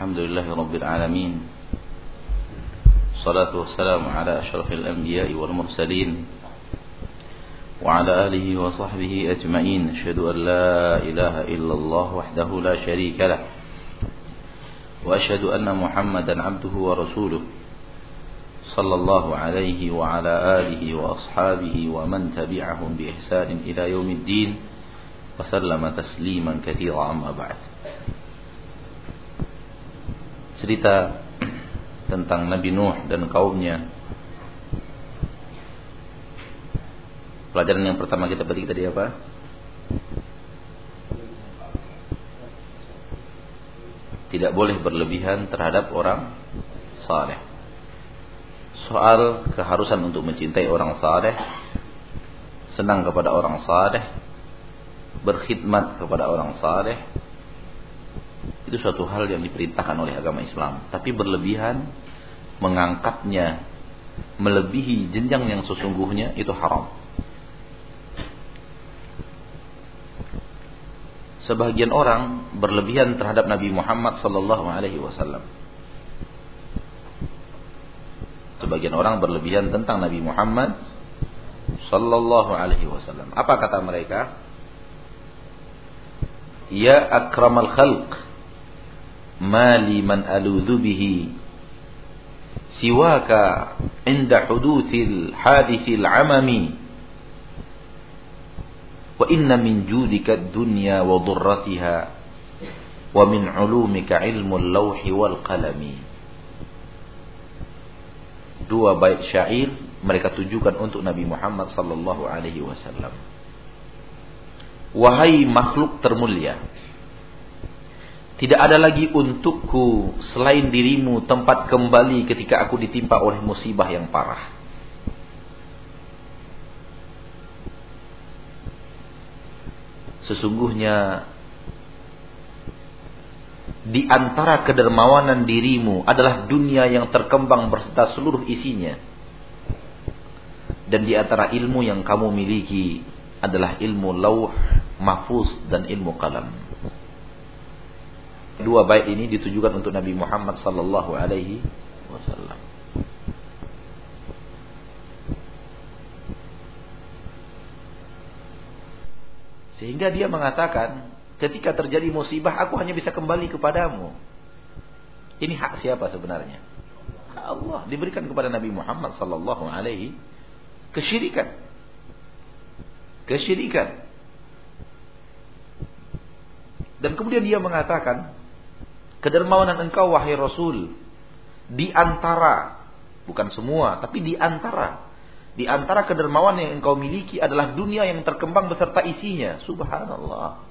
الحمد لله رب العالمين. الصلاة والسلام على أشرف الأنبياء والمرسلين وعلى آله وصحبه أجمعين. أشهد أن لا إله إلا الله وحده لا شريك له وأشهد أن محمدا عبده ورسوله صلى الله عليه وعلى آله وأصحابه ومن تبعهم بإحسان إلى يوم الدين وسلم تسليما كثيرا أما بعد. Cerita tentang Nabi Nuh dan kaumnya. Pelajaran yang pertama kita petik tadi apa? Tidak boleh berlebihan terhadap orang saleh. Soal keharusan untuk mencintai orang saleh, senang kepada orang saleh, berkhidmat kepada orang saleh, itu suatu hal yang diperintahkan oleh agama Islam. Tapi berlebihan mengangkatnya melebihi jenjang yang sesungguhnya itu haram. Sebagian orang berlebihan terhadap Nabi Muhammad sallallahu alaihi wasallam. Sebagian orang berlebihan tentang Nabi Muhammad sallallahu alaihi wasallam. Apa kata mereka? Ya akramal khalq mali man aludhu bihi. Siwaka inda huduthil hadithil amami. Wa inna min judika dunya wa durratiha. Wa min ulumika ilmul lawhi wal qalami. Dua bait syair mereka tujukan untuk Nabi Muhammad sallallahu alaihi wasallam. Wahai makhluk termulia tidak ada lagi untukku selain dirimu tempat kembali ketika aku ditimpa oleh musibah yang parah. Sesungguhnya di antara kedermawanan dirimu adalah dunia yang terkembang berserta seluruh isinya. Dan di antara ilmu yang kamu miliki adalah ilmu lauh, mahfuz dan ilmu kalam. Dua bait ini ditujukan untuk Nabi Muhammad sallallahu alaihi wasallam. Sehingga dia mengatakan, ketika terjadi musibah aku hanya bisa kembali kepadamu. Ini hak siapa sebenarnya? Allah diberikan kepada Nabi Muhammad sallallahu alaihi kesyirikan. Kesyirikan. Dan kemudian dia mengatakan, Kedermawanan engkau wahai Rasul di antara bukan semua tapi di antara di antara kedermawan yang engkau miliki adalah dunia yang terkembang beserta isinya. Subhanallah.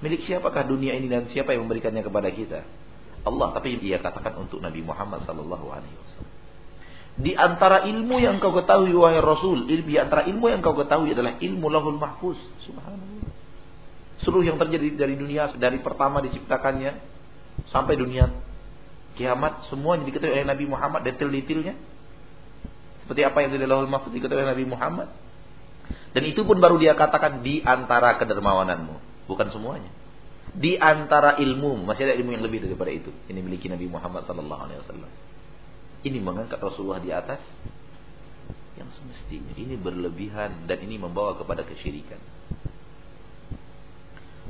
Milik siapakah dunia ini dan siapa yang memberikannya kepada kita? Allah, tapi dia katakan untuk Nabi Muhammad wasallam. Di antara ilmu yang engkau ketahui wahai Rasul, di antara ilmu yang engkau ketahui adalah ilmu lahul mahfuz. Subhanallah. Seluruh yang terjadi dari dunia dari pertama diciptakannya sampai dunia kiamat semuanya diketahui oleh Nabi Muhammad detail-detailnya. Seperti apa yang di Lauhul Mahfuz diketahui oleh Nabi Muhammad. Dan itu pun baru dia katakan di antara kedermawananmu, bukan semuanya. Di antara ilmu, masih ada ilmu yang lebih daripada itu. Ini miliki Nabi Muhammad sallallahu alaihi wasallam. Ini mengangkat Rasulullah di atas yang semestinya. Ini berlebihan dan ini membawa kepada kesyirikan.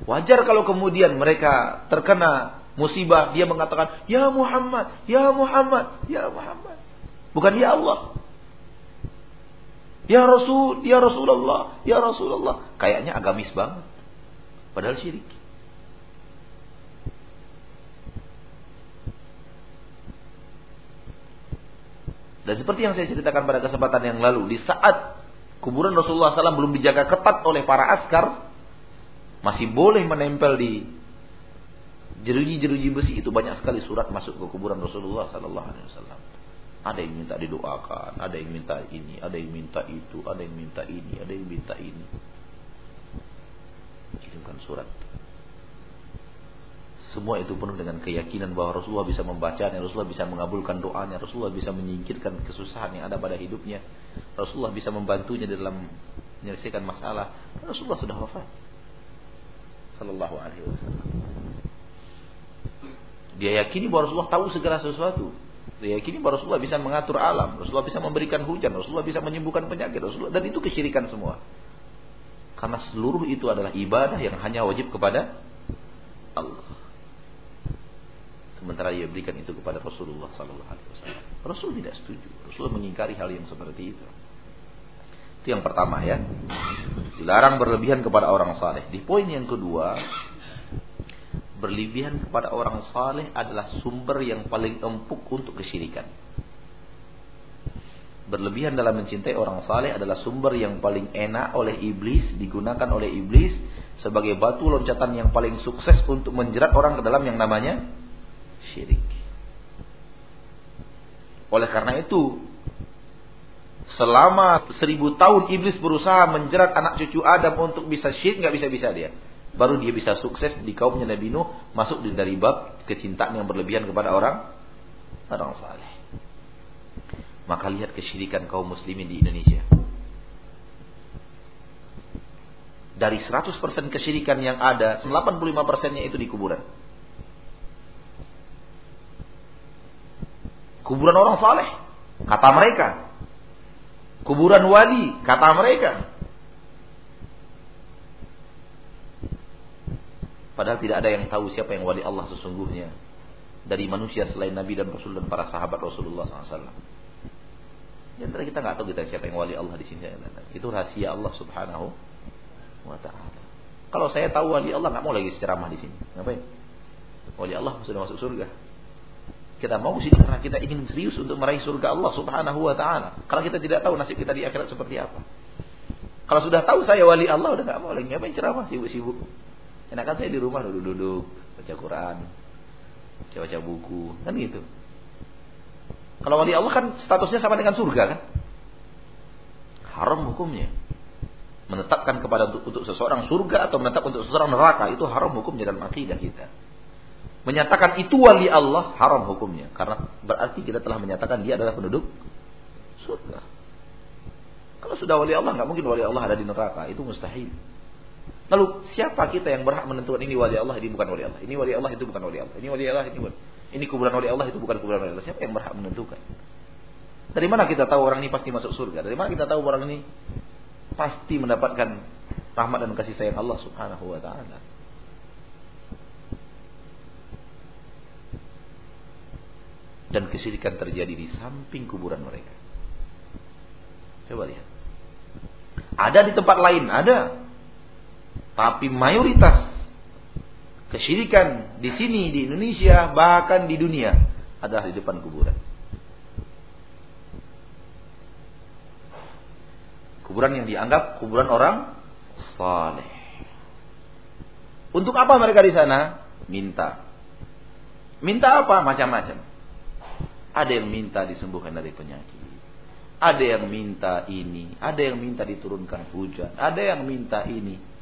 Wajar kalau kemudian mereka terkena musibah, dia mengatakan, "Ya Muhammad, ya Muhammad, ya Muhammad." Bukan ya Allah. Ya Rasul, ya Rasulullah, ya Rasulullah. Kayaknya agamis banget. Padahal syirik. Dan seperti yang saya ceritakan pada kesempatan yang lalu, di saat kuburan Rasulullah SAW belum dijaga ketat oleh para askar, masih boleh menempel di jeruji-jeruji besi itu banyak sekali surat masuk ke kuburan Rasulullah sallallahu alaihi wasallam. Ada yang minta didoakan, ada yang minta ini, ada yang minta itu, ada yang minta ini, ada yang minta ini. Kirimkan surat. Semua itu penuh dengan keyakinan bahwa Rasulullah bisa membacanya, Rasulullah bisa mengabulkan doanya, Rasulullah bisa menyingkirkan kesusahan yang ada pada hidupnya. Rasulullah bisa membantunya dalam menyelesaikan masalah. Rasulullah sudah wafat sallallahu alaihi wasallam. Dia yakini bahwa Rasulullah tahu segala sesuatu. Dia yakini bahwa Rasulullah bisa mengatur alam, Rasulullah bisa memberikan hujan, Rasulullah bisa menyembuhkan penyakit, Rasulullah dan itu kesyirikan semua. Karena seluruh itu adalah ibadah yang hanya wajib kepada Allah. Sementara dia berikan itu kepada Rasulullah Sallallahu Alaihi Wasallam. Rasul tidak setuju. Rasul mengingkari hal yang seperti itu. Itu yang pertama ya. Dilarang berlebihan kepada orang saleh. Di poin yang kedua, berlebihan kepada orang saleh adalah sumber yang paling empuk untuk kesyirikan. Berlebihan dalam mencintai orang saleh adalah sumber yang paling enak oleh iblis, digunakan oleh iblis sebagai batu loncatan yang paling sukses untuk menjerat orang ke dalam yang namanya syirik. Oleh karena itu, selama seribu tahun iblis berusaha menjerat anak cucu Adam untuk bisa syirik, nggak bisa-bisa dia. Baru dia bisa sukses di kaumnya Nabi Nuh masuk dari bab kecintaan yang berlebihan kepada orang orang saleh. Maka lihat kesyirikan kaum muslimin di Indonesia. Dari 100% kesyirikan yang ada, 85%-nya itu di kuburan. Kuburan orang saleh, kata mereka. Kuburan wali, kata mereka. Padahal tidak ada yang tahu siapa yang wali Allah sesungguhnya. Dari manusia selain Nabi dan Rasul dan para sahabat Rasulullah SAW. Antara kita nggak tahu kita siapa yang wali Allah di sini. Itu rahasia Allah Subhanahu wa taala. Kalau saya tahu wali Allah nggak mau lagi ceramah di sini. Ngapain? Wali Allah sudah masuk surga. Kita mau sini karena kita ingin serius untuk meraih surga Allah Subhanahu wa taala. Karena kita tidak tahu nasib kita di akhirat seperti apa. Kalau sudah tahu saya wali Allah udah nggak mau lagi ngapain ceramah sibuk-sibuk. Enakan saya di rumah duduk-duduk baca Quran, baca-baca buku, kan gitu. Kalau wali Allah kan statusnya sama dengan surga kan? Haram hukumnya. Menetapkan kepada untuk, untuk seseorang surga atau menetap untuk seseorang neraka itu haram hukumnya dalam akidah kita. Menyatakan itu wali Allah haram hukumnya karena berarti kita telah menyatakan dia adalah penduduk surga. Kalau sudah wali Allah nggak mungkin wali Allah ada di neraka, itu mustahil. Lalu siapa kita yang berhak menentukan ini wali Allah, ini bukan wali Allah, ini wali Allah, itu bukan wali Allah, ini wali Allah, ini bukan. Ini kuburan oleh Allah itu bukan kuburan oleh Allah. Siapa yang berhak menentukan? Dari mana kita tahu orang ini pasti masuk surga? Dari mana kita tahu orang ini pasti mendapatkan rahmat dan kasih sayang Allah Subhanahu wa taala? Dan kesyirikan terjadi di samping kuburan mereka. Coba lihat. Ada di tempat lain, ada. Tapi mayoritas kesyirikan di sini di Indonesia bahkan di dunia adalah di depan kuburan. Kuburan yang dianggap kuburan orang saleh. Untuk apa mereka di sana? Minta. Minta apa? Macam-macam. Ada yang minta disembuhkan dari penyakit. Ada yang minta ini, ada yang minta diturunkan hujan, ada yang minta ini.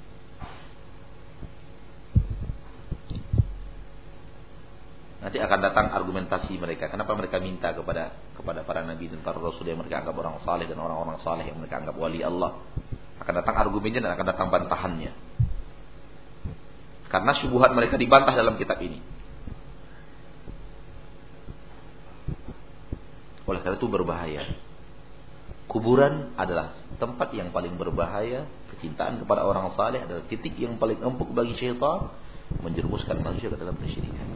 Nanti akan datang argumentasi mereka. Kenapa mereka minta kepada kepada para nabi dan para rasul yang mereka anggap orang saleh dan orang-orang saleh yang mereka anggap wali Allah. Akan datang argumennya dan akan datang bantahannya. Karena syubhat mereka dibantah dalam kitab ini. Oleh karena itu berbahaya. Kuburan adalah tempat yang paling berbahaya. Kecintaan kepada orang saleh adalah titik yang paling empuk bagi syaitan menjerumuskan manusia ke dalam kesyirikan.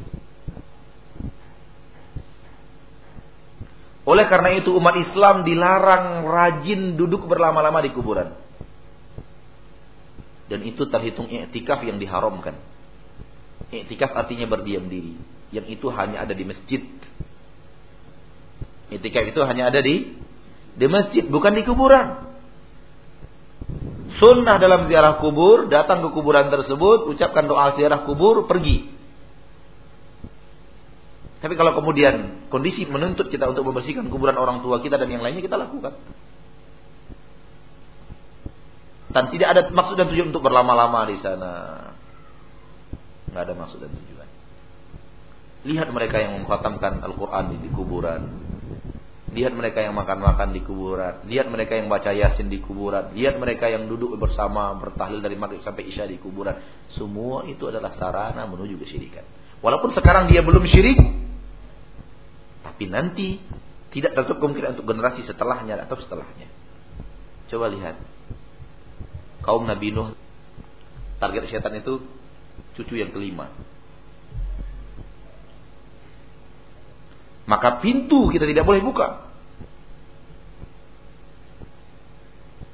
Oleh karena itu umat Islam dilarang rajin duduk berlama-lama di kuburan. Dan itu terhitung iktikaf yang diharamkan. Iktikaf artinya berdiam diri. Yang itu hanya ada di masjid. Iktikaf itu hanya ada di di masjid, bukan di kuburan. Sunnah dalam ziarah kubur, datang ke kuburan tersebut, ucapkan doa ziarah kubur, pergi. Tapi kalau kemudian kondisi menuntut kita untuk membersihkan kuburan orang tua kita dan yang lainnya kita lakukan. Dan tidak ada maksud dan tujuan untuk berlama-lama di sana. Nggak ada maksud dan tujuan. Lihat mereka yang mengkhatamkan Al-Quran di kuburan. Lihat mereka yang makan-makan di kuburan. Lihat mereka yang baca yasin di kuburan. Lihat mereka yang duduk bersama bertahlil dari maghrib sampai isya di kuburan. Semua itu adalah sarana menuju kesyirikan. Walaupun sekarang dia belum syirik, tapi nanti tidak tertutup kemungkinan untuk generasi setelahnya atau setelahnya. Coba lihat. Kaum Nabi Nuh target setan itu cucu yang kelima. Maka pintu kita tidak boleh buka.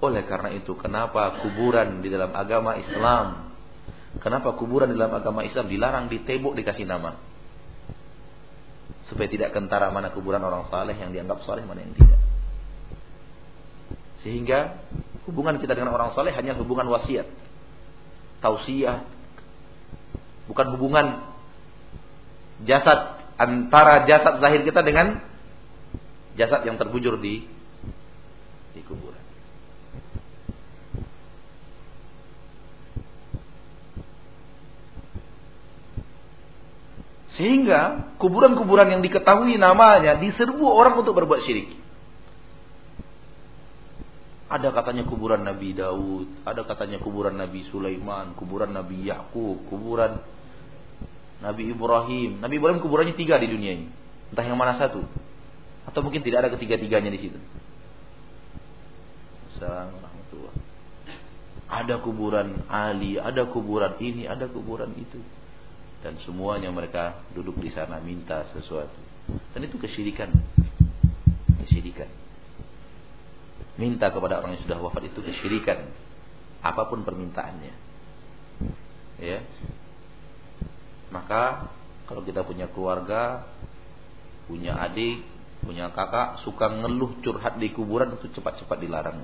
Oleh karena itu, kenapa kuburan di dalam agama Islam, kenapa kuburan di dalam agama Islam dilarang ditebok dikasih nama? Supaya tidak kentara mana kuburan orang saleh yang dianggap saleh mana yang tidak. Sehingga hubungan kita dengan orang saleh hanya hubungan wasiat, tausiah, bukan hubungan jasad antara jasad zahir kita dengan jasad yang terbujur di di kuburan. Sehingga kuburan-kuburan yang diketahui namanya diserbu orang untuk berbuat syirik. Ada katanya kuburan Nabi Daud, ada katanya kuburan Nabi Sulaiman, kuburan Nabi Yakub, kuburan Nabi Ibrahim. Nabi Ibrahim kuburannya tiga di dunia ini. Entah yang mana satu. Atau mungkin tidak ada ketiga-tiganya di situ. Ada kuburan Ali, ada kuburan ini, ada kuburan itu dan semuanya mereka duduk di sana minta sesuatu. Dan itu kesyirikan. Kesyirikan. Minta kepada orang yang sudah wafat itu kesyirikan. Apa pun permintaannya. Ya. Maka kalau kita punya keluarga, punya adik, punya kakak, suka ngeluh curhat di kuburan itu cepat-cepat dilarang.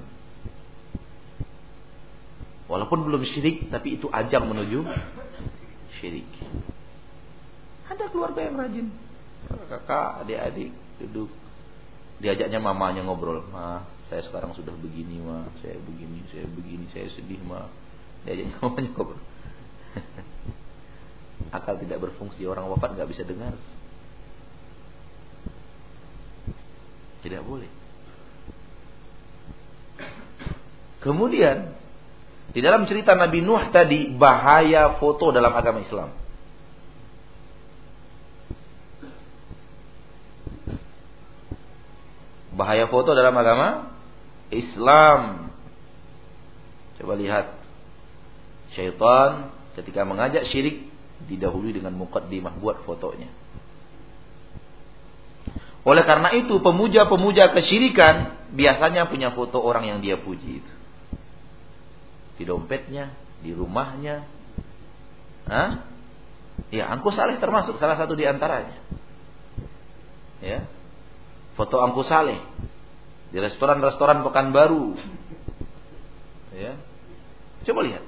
Walaupun belum syirik, tapi itu ajang menuju syirik. Ada keluarga yang rajin. Kakak, adik-adik duduk. Diajaknya mamanya ngobrol. Ma, saya sekarang sudah begini, ma. Saya begini, saya begini, saya sedih, ma. Diajaknya mamanya ngobrol. Akal tidak berfungsi. Orang wafat nggak bisa dengar. Tidak boleh. Kemudian di dalam cerita Nabi Nuh tadi bahaya foto dalam agama Islam. Bahaya foto dalam agama Islam. Coba lihat. Syaitan ketika mengajak syirik didahului dengan mukaddimah buat fotonya. Oleh karena itu pemuja-pemuja kesyirikan biasanya punya foto orang yang dia puji itu di dompetnya, di rumahnya. Hah? Ya, Angku Saleh termasuk salah satu di antaranya. Ya. Foto Angku Saleh di restoran-restoran Pekanbaru. Ya. Coba lihat.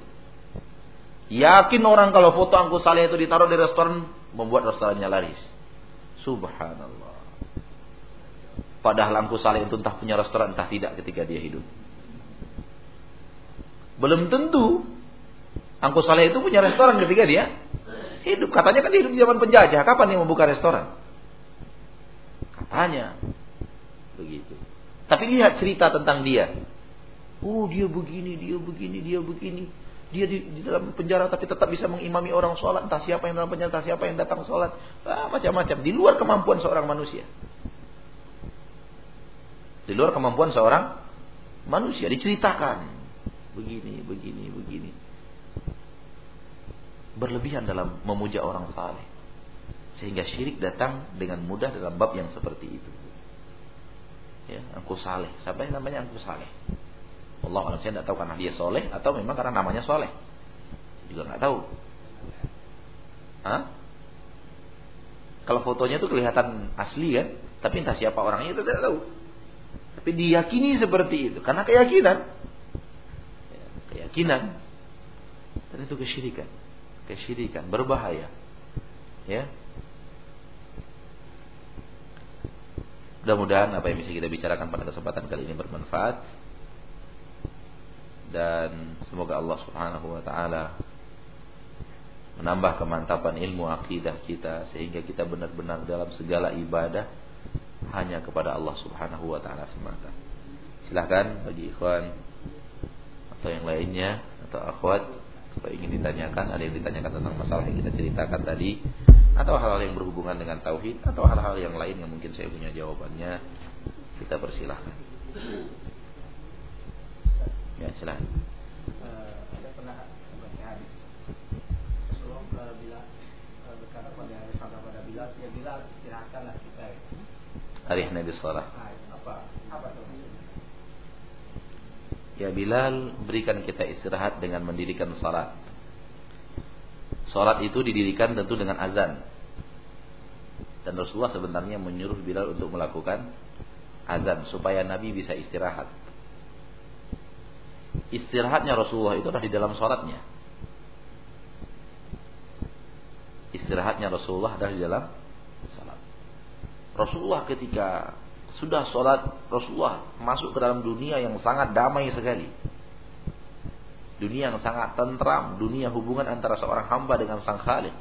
Yakin orang kalau foto Angku Saleh itu ditaruh di restoran membuat restorannya laris. Subhanallah. Padahal Angku Saleh itu entah punya restoran entah tidak ketika dia hidup. Belum tentu Angku Saleh itu punya restoran ketika dia hidup. Katanya kan hidup di zaman penjajah. Kapan dia membuka restoran? Katanya. Begitu. Tapi lihat cerita tentang dia. Oh dia begini, dia begini, dia begini. Dia di, di dalam penjara tapi tetap bisa mengimami orang sholat. Entah siapa yang dalam penjara, entah siapa yang datang sholat. Ah, macam-macam. Di luar kemampuan seorang manusia. Di luar kemampuan seorang manusia. Diceritakan begini, begini, begini. Berlebihan dalam memuja orang saleh. Sehingga syirik datang dengan mudah dalam bab yang seperti itu. Ya, angku saleh. Siapa yang namanya angku saleh? Allah alam saya tidak tahu karena dia soleh atau memang karena namanya soleh. Juga nggak tahu. Hah? Kalau fotonya itu kelihatan asli kan, tapi entah siapa orangnya itu tidak tahu. Tapi diyakini seperti itu karena keyakinan keyakinan dan itu kesyirikan. Kesyirikan berbahaya. Ya. Mudah-mudahan apa yang bisa kita bicarakan pada kesempatan kali ini bermanfaat. Dan semoga Allah Subhanahu wa taala menambah kemantapan ilmu akidah kita sehingga kita benar-benar dalam segala ibadah hanya kepada Allah Subhanahu wa taala semata. Silahkan bagi ikhwan atau yang lainnya atau akhwat Kalau ingin ditanyakan, ada yang ditanyakan tentang masalah yang kita ceritakan tadi, atau hal-hal yang berhubungan dengan tauhid, atau hal-hal yang lain yang mungkin saya punya jawabannya, kita persilahkan. Ya, silahkan. ada pernah baca hadis Rasulullah bila berkata pada pada Bilal, ya Bilal istirahatkanlah kita. Hari Nabi Salah. Apa apa tuh? Ya Bilal berikan kita istirahat dengan mendirikan salat. Salat itu didirikan tentu dengan azan. Dan Rasulullah sebenarnya menyuruh Bilal untuk melakukan azan supaya Nabi bisa istirahat. Istirahatnya Rasulullah itu adalah di dalam salatnya. Istirahatnya Rasulullah adalah di dalam salat. Rasulullah ketika sudah sholat Rasulullah masuk ke dalam dunia yang sangat damai sekali. Dunia yang sangat tentram, dunia hubungan antara seorang hamba dengan sang khalik.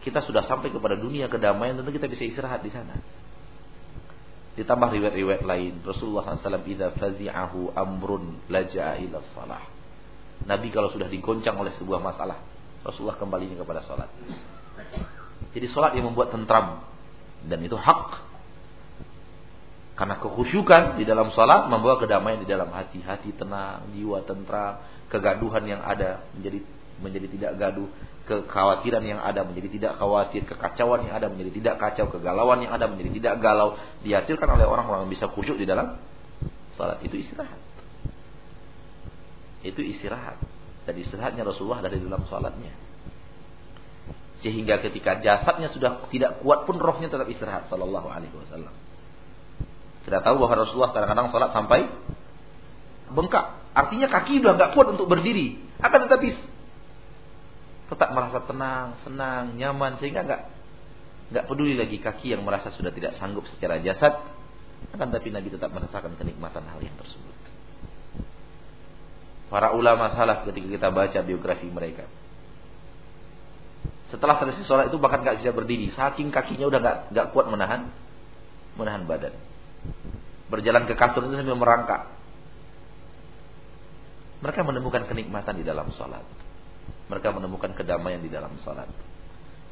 Kita sudah sampai kepada dunia kedamaian tentu kita bisa istirahat di sana. Ditambah riwayat-riwayat lain, Rasulullah SAW idza fazi'ahu amrun laja'a ila salah. Nabi kalau sudah digoncang oleh sebuah masalah, Rasulullah kembali kepada salat. Jadi sholat yang membuat tentram dan itu hak. Karena kekhusyukan di dalam sholat membawa kedamaian di dalam hati, hati tenang, jiwa tentram, kegaduhan yang ada menjadi menjadi tidak gaduh, kekhawatiran yang ada menjadi tidak khawatir, kekacauan yang ada menjadi tidak kacau, kegalauan yang ada menjadi tidak galau, dihasilkan oleh orang-orang yang bisa khusyuk di dalam salat itu istirahat. Itu istirahat. Dan istirahatnya Rasulullah dari dalam salatnya. Sehingga ketika jasadnya sudah tidak kuat pun rohnya tetap istirahat sallallahu alaihi wasallam. Kita tahu bahwa Rasulullah kadang-kadang salat sampai bengkak. Artinya kaki sudah nggak kuat untuk berdiri. Akan tetapi tetap merasa tenang, senang, nyaman sehingga nggak nggak peduli lagi kaki yang merasa sudah tidak sanggup secara jasad. Akan tapi Nabi tetap merasakan kenikmatan hal yang tersebut. Para ulama salaf ketika kita baca biografi mereka, setelah selesai sholat itu bahkan gak bisa berdiri, saking kakinya udah gak, gak kuat menahan menahan badan. Berjalan ke kasur itu sambil merangkak. Mereka menemukan kenikmatan di dalam sholat. Mereka menemukan kedamaian di dalam sholat.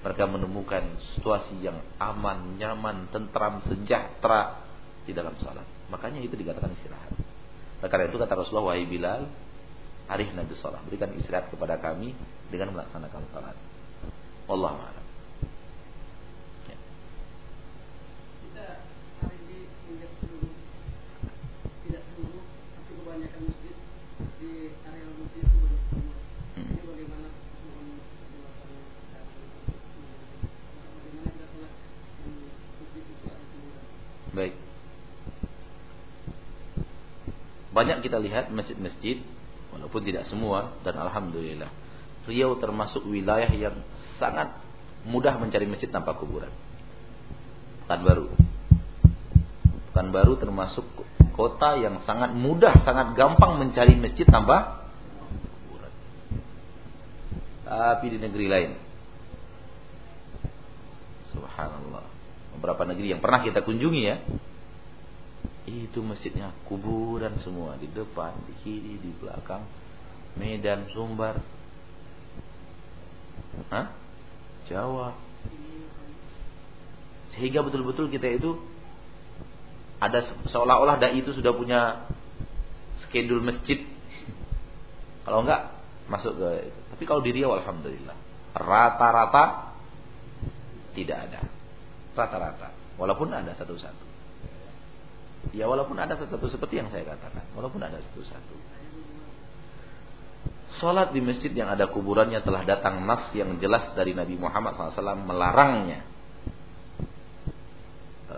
Mereka menemukan situasi yang aman, nyaman, tentram, sejahtera di dalam sholat. Makanya itu dikatakan istirahat. Karena itu kata Rasulullah, wahai Bilal, hari Nabi sholat. Berikan istirahat kepada kami dengan melaksanakan sholat. Allah a'lam. Kita hari ini melihat seluruh tidak seluruh tapi kebanyakan masjid di area masjid itu banyak semua. Ini bagaimana Baik. Banyak kita lihat masjid-masjid walaupun tidak semua dan alhamdulillah Riau termasuk wilayah yang sangat mudah mencari masjid tanpa kuburan. Pekanbaru. Pekanbaru termasuk kota yang sangat mudah, sangat gampang mencari masjid tanpa kuburan. Tapi di negeri lain. Subhanallah. Beberapa negeri yang pernah kita kunjungi ya. Itu masjidnya kuburan semua di depan, di kiri, di belakang. Medan, Sumbar. Hah? Jawa. Sehingga betul-betul kita itu ada seolah-olah dai itu sudah punya schedule masjid. Kalau enggak masuk ke. Tapi kalau di Riau alhamdulillah rata-rata tidak ada. Rata-rata. Walaupun ada satu-satu. Ya walaupun ada satu-satu seperti yang saya katakan. Walaupun ada satu-satu. Sholat di masjid yang ada kuburannya telah datang nas yang jelas dari Nabi Muhammad SAW melarangnya.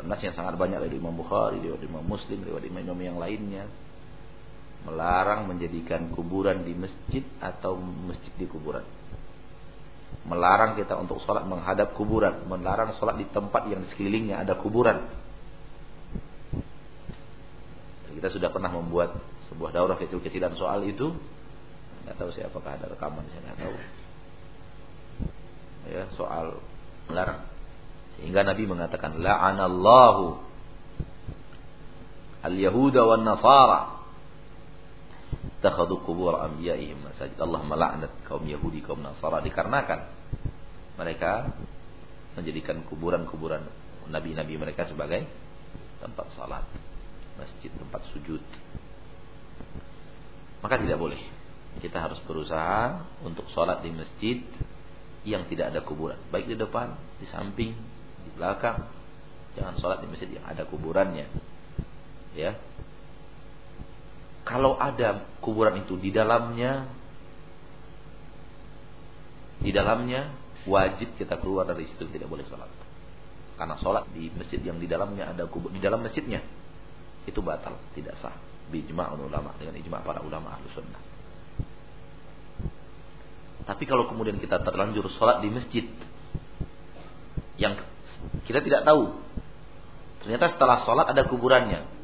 Nas yang sangat banyak dari Imam Bukhari, dari Imam Muslim, dari Imam yang lainnya. Melarang menjadikan kuburan di masjid atau masjid di kuburan. Melarang kita untuk sholat menghadap kuburan. Melarang sholat di tempat yang sekelilingnya ada kuburan. Kita sudah pernah membuat sebuah daurah kecil-kecilan soal itu Nggak tahu saya apakah ada rekaman saya nggak tahu. Ya, soal melarang. Sehingga Nabi mengatakan la'anallahu al-yahuda wan nasara takhadu kubur anbiya'ihim masajid. Allah melaknat kaum Yahudi, kaum Nasara dikarenakan mereka menjadikan kuburan-kuburan nabi-nabi mereka sebagai tempat salat, masjid, tempat sujud. Maka tidak boleh. Kita harus berusaha untuk sholat di masjid yang tidak ada kuburan. Baik di depan, di samping, di belakang. Jangan sholat di masjid yang ada kuburannya. Ya, kalau ada kuburan itu di dalamnya di dalamnya wajib kita keluar dari situ tidak boleh sholat karena sholat di masjid yang di dalamnya ada kubur di dalam masjidnya itu batal tidak sah bijma ulama dengan ijma para ulama ahlu sunnah tapi kalau kemudian kita terlanjur sholat di masjid yang kita tidak tahu ternyata setelah sholat ada kuburannya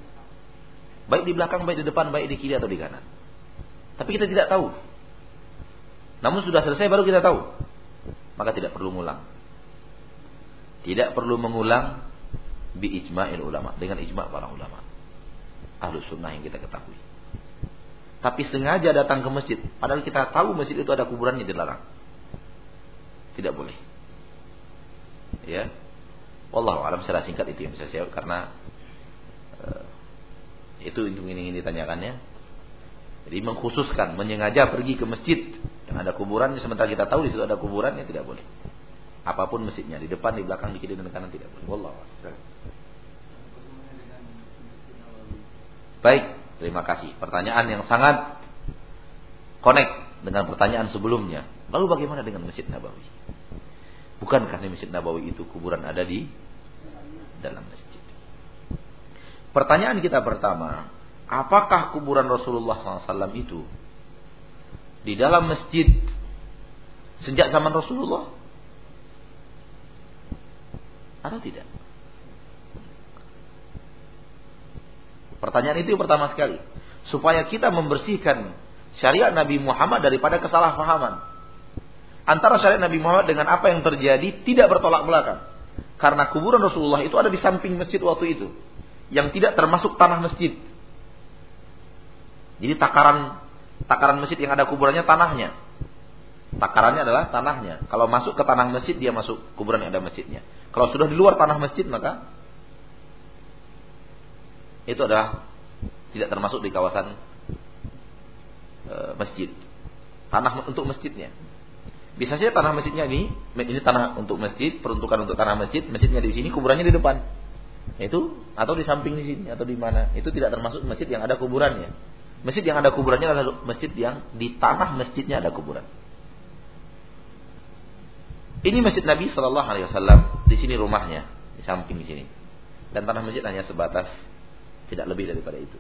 Baik di belakang, baik di depan, baik di kiri atau di kanan. Tapi kita tidak tahu. Namun sudah selesai baru kita tahu. Maka tidak perlu mengulang. Tidak perlu mengulang bi ijma'il ulama dengan ijma' para ulama. Ahlu sunnah yang kita ketahui. Tapi sengaja datang ke masjid, padahal kita tahu masjid itu ada kuburannya dilarang. Tidak boleh. Ya. Wallahu alam secara singkat itu yang bisa saya karena uh, itu yang ingin ditanyakannya. Jadi mengkhususkan, menyengaja pergi ke masjid yang ada kuburan, sementara kita tahu di situ ada kuburan, ya tidak boleh. Apa pun masjidnya, di depan, di belakang, di kiri dan kanan tidak boleh. Wallah. Baik, terima kasih. Pertanyaan yang sangat connect dengan pertanyaan sebelumnya. Lalu bagaimana dengan Masjid Nabawi? Bukankah di Masjid Nabawi itu kuburan ada di dalam masjid? Pertanyaan kita pertama, apakah kuburan Rasulullah SAW itu di dalam masjid sejak zaman Rasulullah? Atau tidak? Pertanyaan itu pertama sekali. Supaya kita membersihkan syariat Nabi Muhammad daripada kesalahpahaman. Antara syariat Nabi Muhammad dengan apa yang terjadi tidak bertolak belakang. Karena kuburan Rasulullah itu ada di samping masjid waktu itu yang tidak termasuk tanah masjid. Jadi takaran takaran masjid yang ada kuburannya tanahnya. Takarannya adalah tanahnya. Kalau masuk ke tanah masjid dia masuk kuburan yang ada masjidnya. Kalau sudah di luar tanah masjid maka itu adalah tidak termasuk di kawasan e, masjid. Tanah untuk masjidnya. Bisa saja tanah masjidnya ini, ini tanah untuk masjid, peruntukan untuk tanah masjid, masjidnya di sini, kuburannya di depan. Itu atau di samping di sini atau di mana? Itu tidak termasuk masjid yang ada kuburannya. Masjid yang ada kuburannya adalah masjid yang di tanah masjidnya ada kuburan. Ini masjid Nabi Shallallahu Alaihi Wasallam. Di sini rumahnya, di samping di sini. Dan tanah masjid hanya sebatas tidak lebih daripada itu.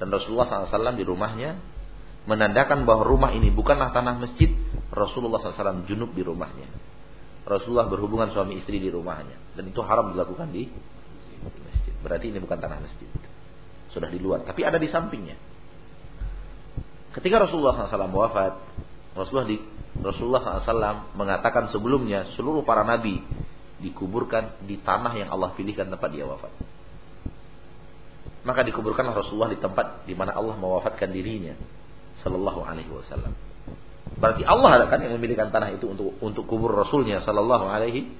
Dan Rasulullah SAW di rumahnya menandakan bahwa rumah ini bukanlah tanah masjid. Rasulullah SAW junub di rumahnya. Rasulullah berhubungan suami istri di rumahnya dan itu haram dilakukan di masjid. Berarti ini bukan tanah masjid. Sudah di luar, tapi ada di sampingnya. Ketika Rasulullah SAW wafat, Rasulullah di Rasulullah SAW mengatakan sebelumnya seluruh para nabi dikuburkan di tanah yang Allah pilihkan tempat dia wafat. Maka dikuburkanlah Rasulullah di tempat di mana Allah mewafatkan dirinya, Sallallahu Alaihi Wasallam. Berarti Allah kan yang memilihkan tanah itu untuk untuk kubur Rasulnya Sallallahu Alaihi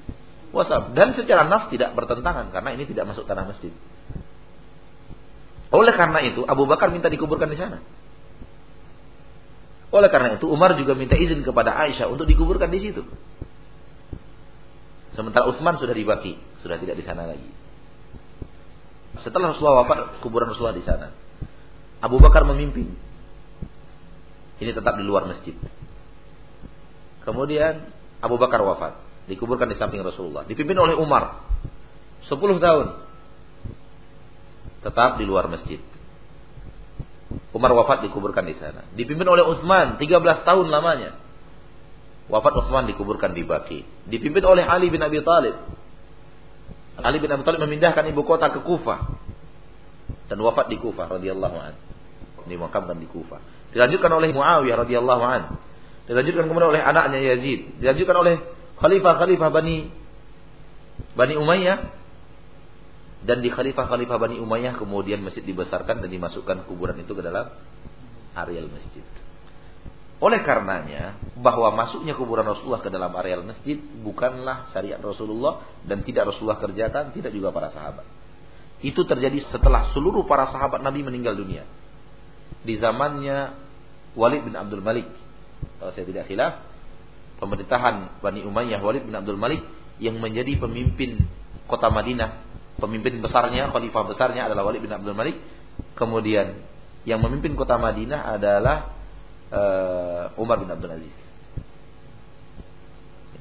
Wasallam. Dan secara nas tidak bertentangan karena ini tidak masuk tanah masjid. Oleh karena itu Abu Bakar minta dikuburkan di sana. Oleh karena itu Umar juga minta izin kepada Aisyah untuk dikuburkan di situ. Sementara Utsman sudah dibagi, sudah tidak di sana lagi. Setelah Rasulullah wafat, kuburan Rasulullah di sana. Abu Bakar memimpin. Ini tetap di luar masjid. Kemudian Abu Bakar wafat, dikuburkan di samping Rasulullah, dipimpin oleh Umar. 10 tahun. Tetap di luar masjid. Umar wafat dikuburkan di sana. Dipimpin oleh Utsman 13 tahun lamanya. Wafat Utsman dikuburkan di Baki. Dipimpin oleh Ali bin Abi Thalib. Ali bin Abi Thalib memindahkan ibu kota ke Kufah dan wafat di Kufah radhiyallahu an. Dimakamkan di Kufah. Dilanjutkan oleh Muawiyah radhiyallahu an dilanjutkan kemudian oleh anaknya Yazid, dilanjutkan oleh khalifah-khalifah Bani Bani Umayyah dan di khalifah-khalifah Bani Umayyah kemudian masjid dibesarkan dan dimasukkan kuburan itu ke dalam areal masjid. Oleh karenanya bahwa masuknya kuburan Rasulullah ke dalam areal masjid bukanlah syariat Rasulullah dan tidak Rasulullah kerjakan, tidak juga para sahabat. Itu terjadi setelah seluruh para sahabat Nabi meninggal dunia. Di zamannya Walid bin Abdul Malik. Kalau saya tidak khilaf, pemerintahan Bani Umayyah Walid bin Abdul Malik yang menjadi pemimpin kota Madinah, pemimpin besarnya, khalifah besarnya adalah Walid bin Abdul Malik. Kemudian yang memimpin kota Madinah adalah uh, Umar bin Abdul Aziz.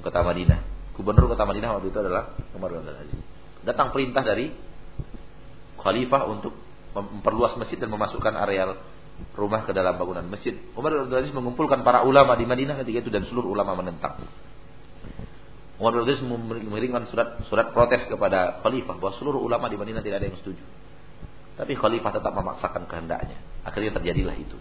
Kota Madinah. Gubernur kota Madinah waktu itu adalah Umar bin Abdul Aziz. Datang perintah dari khalifah untuk memperluas masjid dan memasukkan areal rumah ke dalam bangunan masjid. Umar bin Abdul Aziz mengumpulkan para ulama di Madinah ketika itu dan seluruh ulama menentang. Umar bin Abdul Aziz mengirimkan surat surat protes kepada khalifah bahwa seluruh ulama di Madinah tidak ada yang setuju. Tapi khalifah tetap memaksakan kehendaknya. Akhirnya terjadilah itu.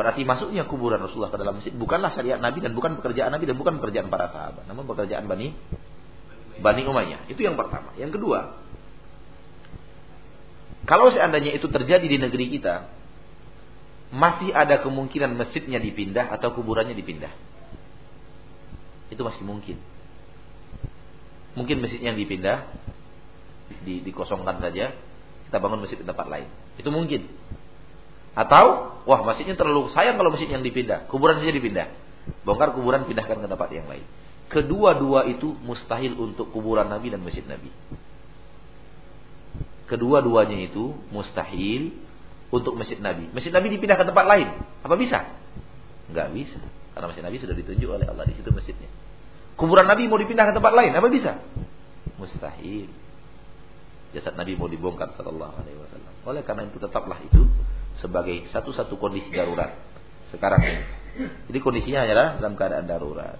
Berarti masuknya kuburan Rasulullah ke dalam masjid bukanlah syariat Nabi dan bukan pekerjaan Nabi dan bukan pekerjaan para sahabat, namun pekerjaan Bani Bani Umayyah. Itu yang pertama. Yang kedua, kalau seandainya itu terjadi di negeri kita, masih ada kemungkinan masjidnya dipindah atau kuburannya dipindah. Itu masih mungkin. Mungkin masjid yang dipindah, di, dikosongkan saja, kita bangun masjid di tempat lain. Itu mungkin. Atau, wah masjidnya terlalu sayang kalau masjid yang dipindah. Kuburan saja dipindah. Bongkar kuburan, pindahkan ke tempat yang lain. Kedua-dua itu mustahil untuk kuburan Nabi dan masjid Nabi. Kedua-duanya itu mustahil untuk masjid Nabi. Masjid Nabi dipindah ke tempat lain. Apa bisa? Enggak bisa. Karena masjid Nabi sudah ditunjuk oleh Allah di situ masjidnya. Kuburan Nabi mau dipindah ke tempat lain, apa bisa? Mustahil. Jasad Nabi mau dibongkar sallallahu alaihi wasallam. Oleh karena itu tetaplah itu sebagai satu-satu kondisi darurat sekarang ini. Jadi kondisinya adalah dalam keadaan darurat.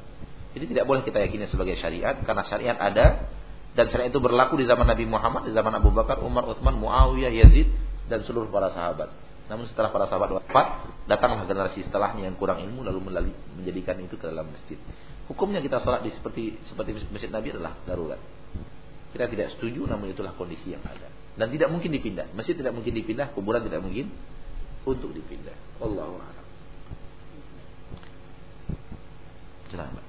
Jadi tidak boleh kita yakini sebagai syariat karena syariat ada dan syariat itu berlaku di zaman Nabi Muhammad, di zaman Abu Bakar, Umar, Utsman, Muawiyah, Yazid dan seluruh para sahabat. Namun setelah para sahabat wafat, datanglah generasi setelahnya yang kurang ilmu lalu menjadikan itu ke dalam masjid. Hukumnya kita sholat di seperti seperti masjid Nabi adalah darurat. Kita tidak setuju, namun itulah kondisi yang ada. Dan tidak mungkin dipindah. Masjid tidak mungkin dipindah, kuburan tidak mungkin untuk dipindah. Wallahu a'lam. Selamat.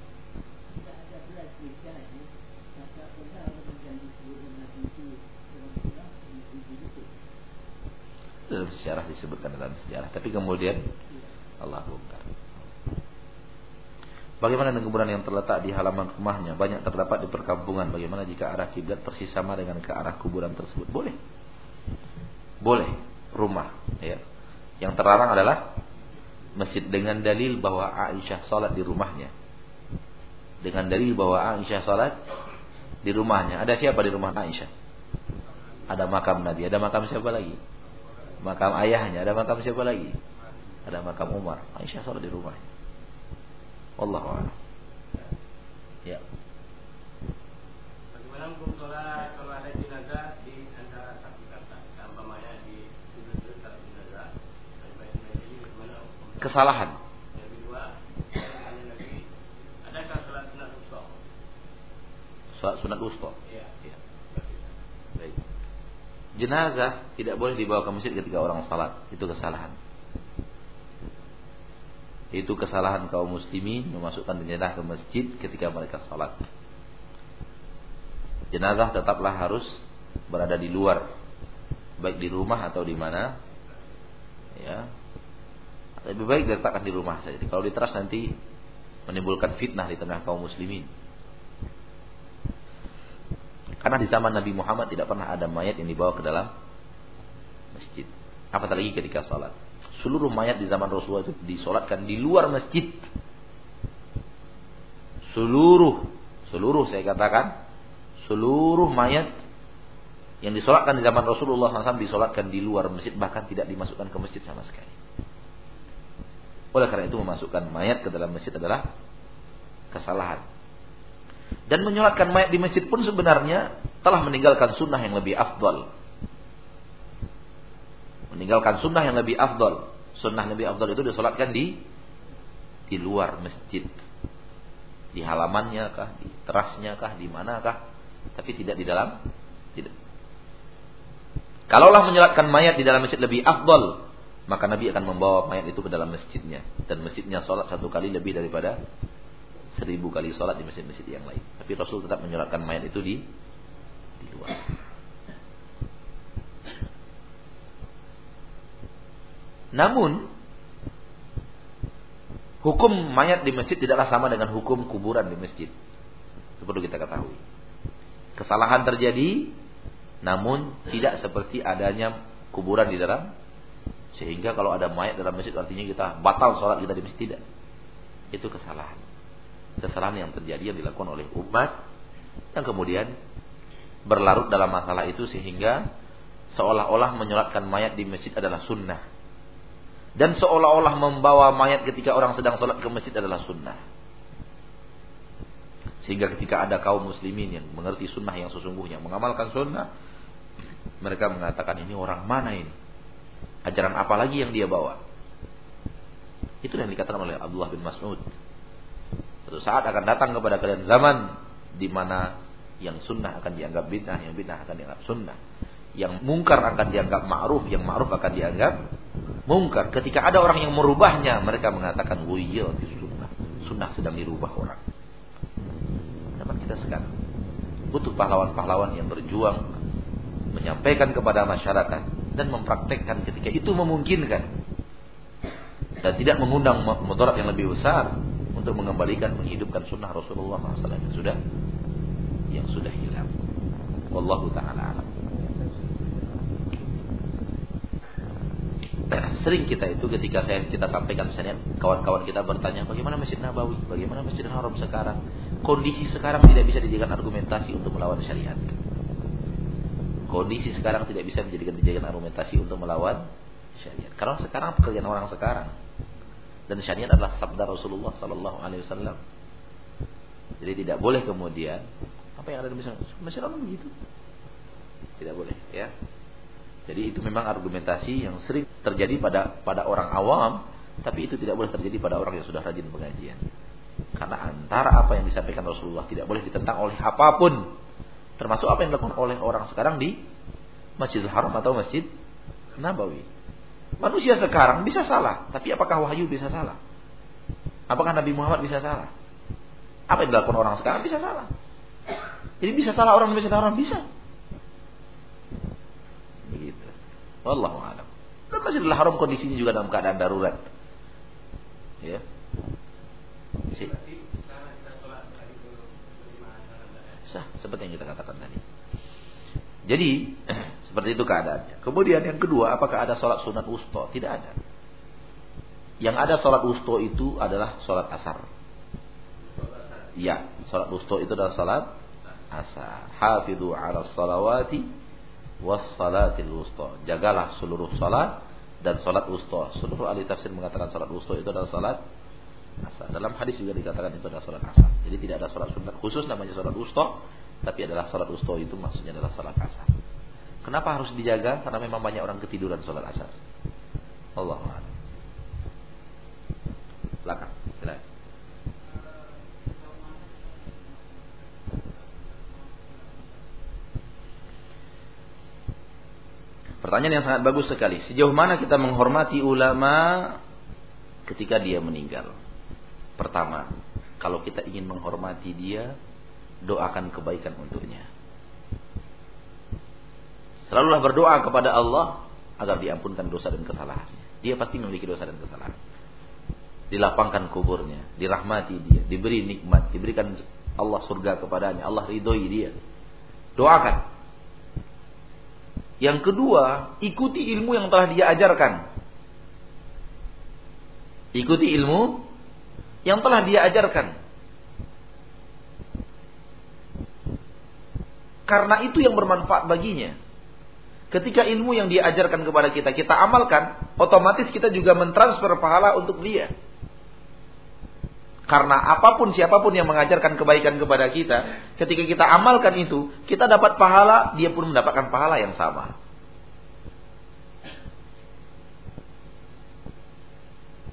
dalam sejarah disebutkan dalam sejarah tapi kemudian Allah bongkar. Bagaimana dengan kuburan yang terletak di halaman rumahnya? Banyak terdapat di perkampungan. Bagaimana jika arah kiblat persis sama dengan ke arah kuburan tersebut? Boleh. Boleh. Rumah ya yang terlarang adalah masjid dengan dalil bahwa Aisyah salat di rumahnya. Dengan dalil bahwa Aisyah salat di rumahnya. Ada siapa di rumah Aisyah? Ada makam Nabi. Ada makam siapa lagi? Makam ayahnya. Ada makam siapa lagi? Ada makam Umar. Aisyah salat di rumahnya. A'lam. Ya. Bagaimana hukum kalau ada jenazah di antara satu kata, umpamanya di sudut sudut jenazah, kesalahan. Sholat sunat usta? Sholat sunat usta. Iya. Ya. Baik. Jenazah tidak boleh dibawa ke masjid ketika orang salat. Itu kesalahan. Itu kesalahan kaum muslimin memasukkan jenazah ke masjid ketika mereka salat. Jenazah tetaplah harus berada di luar, baik di rumah atau di mana. Ya. Lebih baik diletakkan di rumah saja. Kalau di teras nanti menimbulkan fitnah di tengah kaum muslimin. Karena di zaman Nabi Muhammad tidak pernah ada mayat yang dibawa ke dalam masjid. Apatah lagi ketika sholat seluruh mayat di zaman Rasulullah itu disolatkan di luar masjid. Seluruh, seluruh saya katakan, seluruh mayat yang disolatkan di zaman Rasulullah SAW disolatkan di luar masjid bahkan tidak dimasukkan ke masjid sama sekali. Oleh karena itu memasukkan mayat ke dalam masjid adalah kesalahan. Dan menyolatkan mayat di masjid pun sebenarnya telah meninggalkan sunnah yang lebih afdal meninggalkan sunnah yang lebih afdol. Sunnah lebih afdol itu disolatkan di di luar masjid. Di halamannya kah, di terasnya kah, di manakah, tapi tidak di dalam tidak. Kalaulah menyolatkan mayat di dalam masjid lebih afdol, maka Nabi akan membawa mayat itu ke dalam masjidnya dan masjidnya sholat satu kali lebih daripada seribu kali sholat di masjid-masjid yang lain. Tapi Rasul tetap menyolatkan mayat itu di di luar. Namun hukum mayat di masjid tidaklah sama dengan hukum kuburan di masjid. Itu perlu kita ketahui. Kesalahan terjadi namun tidak seperti adanya kuburan di dalam sehingga kalau ada mayat dalam masjid artinya kita batal sholat kita di masjid tidak. Itu kesalahan. Kesalahan yang terjadi yang dilakukan oleh umat yang kemudian berlarut dalam masalah itu sehingga seolah-olah menyolatkan mayat di masjid adalah sunnah dan seolah-olah membawa mayat ketika orang sedang sholat ke masjid adalah sunnah. Sehingga ketika ada kaum muslimin yang mengerti sunnah yang sesungguhnya, mengamalkan sunnah, mereka mengatakan ini orang mana ini? Ajaran apa lagi yang dia bawa? Itu yang dikatakan oleh Abdullah bin Mas'ud. Suatu saat akan datang kepada kalian zaman di mana yang sunnah akan dianggap bid'ah, yang bid'ah akan dianggap sunnah. Yang mungkar akan dianggap ma'ruf, yang ma'ruf akan dianggap mungkar. Ketika ada orang yang merubahnya, mereka mengatakan, "Wiyya di sunnah." Sunnah sedang dirubah orang. Dapat kita sekarang butuh pahlawan-pahlawan yang berjuang menyampaikan kepada masyarakat dan mempraktekkan ketika itu memungkinkan dan tidak mengundang mudarat yang lebih besar untuk mengembalikan menghidupkan sunnah Rasulullah SAW yang sudah yang sudah hilang. Wallahu taala alam. Sering kita itu ketika saya kita sampaikan misalnya kawan-kawan kita bertanya bagaimana Masjid Nabawi, bagaimana Masjid Haram sekarang. Kondisi sekarang tidak bisa dijadikan argumentasi untuk melawan syariat. Kondisi sekarang tidak bisa menjadikan dijadikan argumentasi untuk melawan syariat. Karena sekarang pekerjaan orang sekarang dan syariat adalah sabda Rasulullah Sallallahu Alaihi Wasallam. Jadi tidak boleh kemudian apa yang ada di Masjid Haram begitu. Tidak boleh, ya. Jadi itu memang argumentasi yang sering terjadi pada pada orang awam, tapi itu tidak boleh terjadi pada orang yang sudah rajin pengajian. Karena antara apa yang disampaikan Rasulullah tidak boleh ditentang oleh apa pun, termasuk apa yang dilakukan oleh orang sekarang di Masjidil Haram atau Masjid Nabawi. Manusia sekarang bisa salah, tapi apakah wahyu bisa salah? Apakah Nabi Muhammad bisa salah? Apa yang dilakukan orang sekarang bisa salah. Jadi bisa salah orang di Masjidil Haram bisa. Begitu. Wallahu a'lam. Dan Masjidil Haram kondisinya juga dalam keadaan darurat. Ya. Si. Sah, seperti yang kita katakan tadi. Jadi, seperti itu keadaannya. Kemudian yang kedua, apakah ada sholat sunat usto? Tidak ada. Yang ada sholat usto itu adalah sholat asar. Ya, sholat usto itu adalah sholat asar. Hafidhu ala salawati wassalatil wusta. Jagalah seluruh salat dan salat wusta. Seluruh ahli tafsir mengatakan salat wusta itu adalah salat asar. Dalam hadis juga dikatakan itu adalah salat asar. Jadi tidak ada salat sunat khusus namanya salat wusta, tapi adalah salat wusta itu maksudnya adalah salat asar. Kenapa harus dijaga? Karena memang banyak orang ketiduran salat asar. Allah Belakang. Pertanyaan yang sangat bagus sekali. Sejauh mana kita menghormati ulama ketika dia meninggal? Pertama, kalau kita ingin menghormati dia, doakan kebaikan untuknya. Selalulah berdoa kepada Allah agar diampunkan dosa dan kesalahannya. Dia pasti memiliki dosa dan kesalahan. Dilapangkan kuburnya, dirahmati dia, diberi nikmat, diberikan Allah surga kepadanya, Allah ridhoi dia. Doakan yang kedua, ikuti ilmu yang telah dia ajarkan. Ikuti ilmu yang telah dia ajarkan. Karena itu yang bermanfaat baginya. Ketika ilmu yang dia ajarkan kepada kita, kita amalkan, otomatis kita juga mentransfer pahala untuk dia. Karena apa pun siapa pun yang mengajarkan kebaikan kepada kita, ketika kita amalkan itu, kita dapat pahala, dia pun mendapatkan pahala yang sama.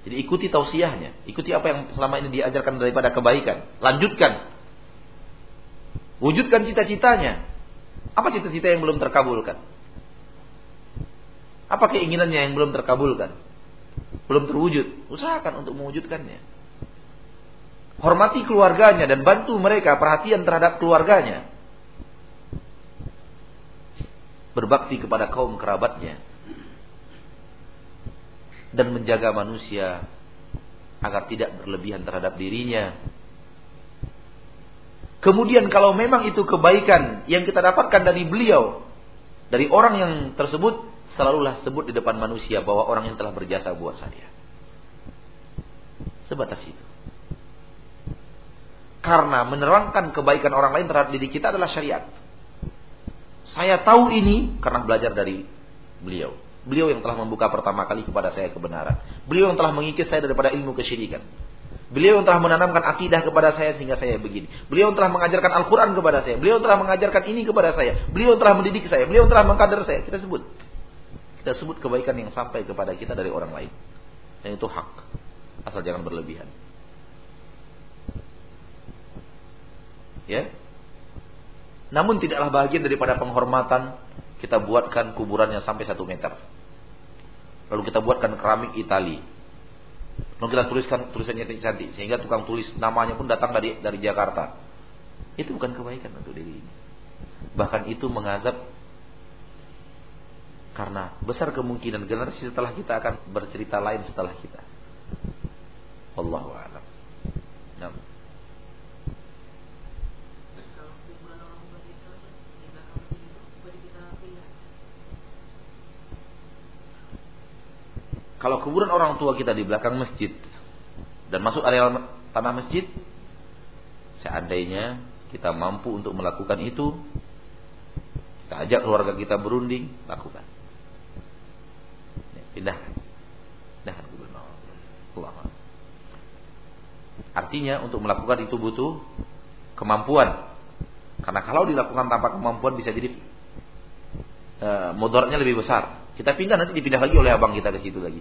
Jadi ikuti tausiahnya, ikuti apa yang selama ini diajarkan daripada kebaikan, lanjutkan. Wujudkan cita-citanya. Apa cita-cita yang belum terkabulkan? Apa keinginannya yang belum terkabulkan? belum terwujud, usahakan untuk mewujudkannya. Hormati keluarganya dan bantu mereka perhatian terhadap keluarganya. Berbakti kepada kaum kerabatnya. Dan menjaga manusia agar tidak berlebihan terhadap dirinya. Kemudian kalau memang itu kebaikan yang kita dapatkan dari beliau, dari orang yang tersebut, selalulah sebut di depan manusia bahwa orang yang telah berjasa buat saya. Sebatas itu. Karena menerangkan kebaikan orang lain terhadap diri kita adalah syariat. Saya tahu ini karena belajar dari beliau. Beliau yang telah membuka pertama kali kepada saya kebenaran. Beliau yang telah mengikis saya daripada ilmu kesyirikan. Beliau yang telah menanamkan akidah kepada saya sehingga saya begini. Beliau yang telah mengajarkan Al-Quran kepada saya. Beliau yang telah mengajarkan ini kepada saya. Beliau yang telah mendidik saya. Beliau yang telah mengkader saya. Kita sebut. Kita sebut kebaikan yang sampai kepada kita dari orang lain. Dan itu hak. Asal jangan berlebihan. Ya. Namun tidaklah bagian daripada penghormatan kita buatkan kuburannya sampai satu meter. Lalu kita buatkan keramik Itali Lalu kita tuliskan tulisannya cantik sehingga tukang tulis namanya pun datang dari dari Jakarta. Itu bukan kebaikan untuk diri ini. Bahkan itu mengazab karena besar kemungkinan generasi setelah kita akan bercerita lain setelah kita. Allahu a'lam. Nah. Kalau kuburan orang tua kita di belakang masjid dan masuk area tanah masjid, seandainya kita mampu untuk melakukan itu, kita ajak keluarga kita berunding, lakukan. Ya. Pindahkan kuburan Allah. Artinya untuk melakukan itu butuh kemampuan. Karena kalau dilakukan tanpa kemampuan bisa jadi e, lebih besar. Kita pindah nanti dipindah lagi oleh abang kita ke situ lagi.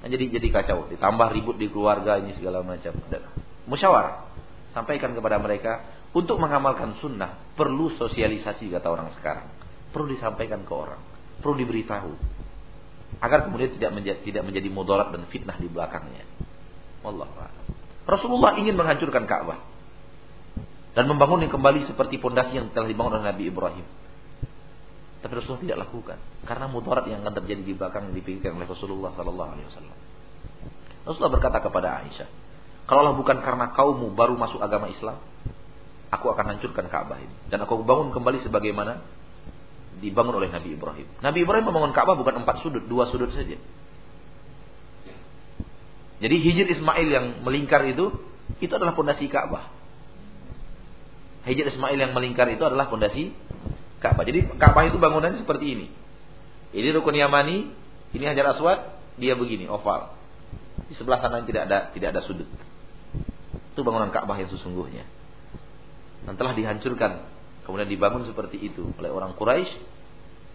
Nah, jadi jadi kacau, ditambah ribut di keluarga ini segala macam. Musyawarah. Sampaikan kepada mereka untuk mengamalkan sunnah perlu sosialisasi kata orang sekarang. Perlu disampaikan ke orang, perlu diberitahu agar kemudian tidak menjadi tidak menjadi mudarat dan fitnah di belakangnya. Wallahu Rasulullah ingin menghancurkan Ka'bah dan membangunnya kembali seperti pondasi yang telah dibangun oleh Nabi Ibrahim. Tapi Rasulullah tidak lakukan karena mudarat yang akan terjadi di belakang dipikirkan oleh Rasulullah sallallahu alaihi wasallam. Rasulullah berkata kepada Aisyah, "Kalaulah bukan karena kaummu baru masuk agama Islam, aku akan hancurkan Ka'bah ini dan aku bangun kembali sebagaimana dibangun oleh Nabi Ibrahim." Nabi Ibrahim membangun Ka'bah bukan empat sudut, dua sudut saja. Jadi hijir Ismail yang melingkar itu itu adalah pondasi Ka'bah. Hijir Ismail yang melingkar itu adalah pondasi Ka'bah. Jadi Ka'bah itu bangunan seperti ini. Ini rukun Yamani, ini Hajar Aswad, dia begini, oval. Di sebelah sana tidak ada tidak ada sudut. Itu bangunan Ka'bah yang sesungguhnya. Dan telah dihancurkan, kemudian dibangun seperti itu oleh orang Quraisy.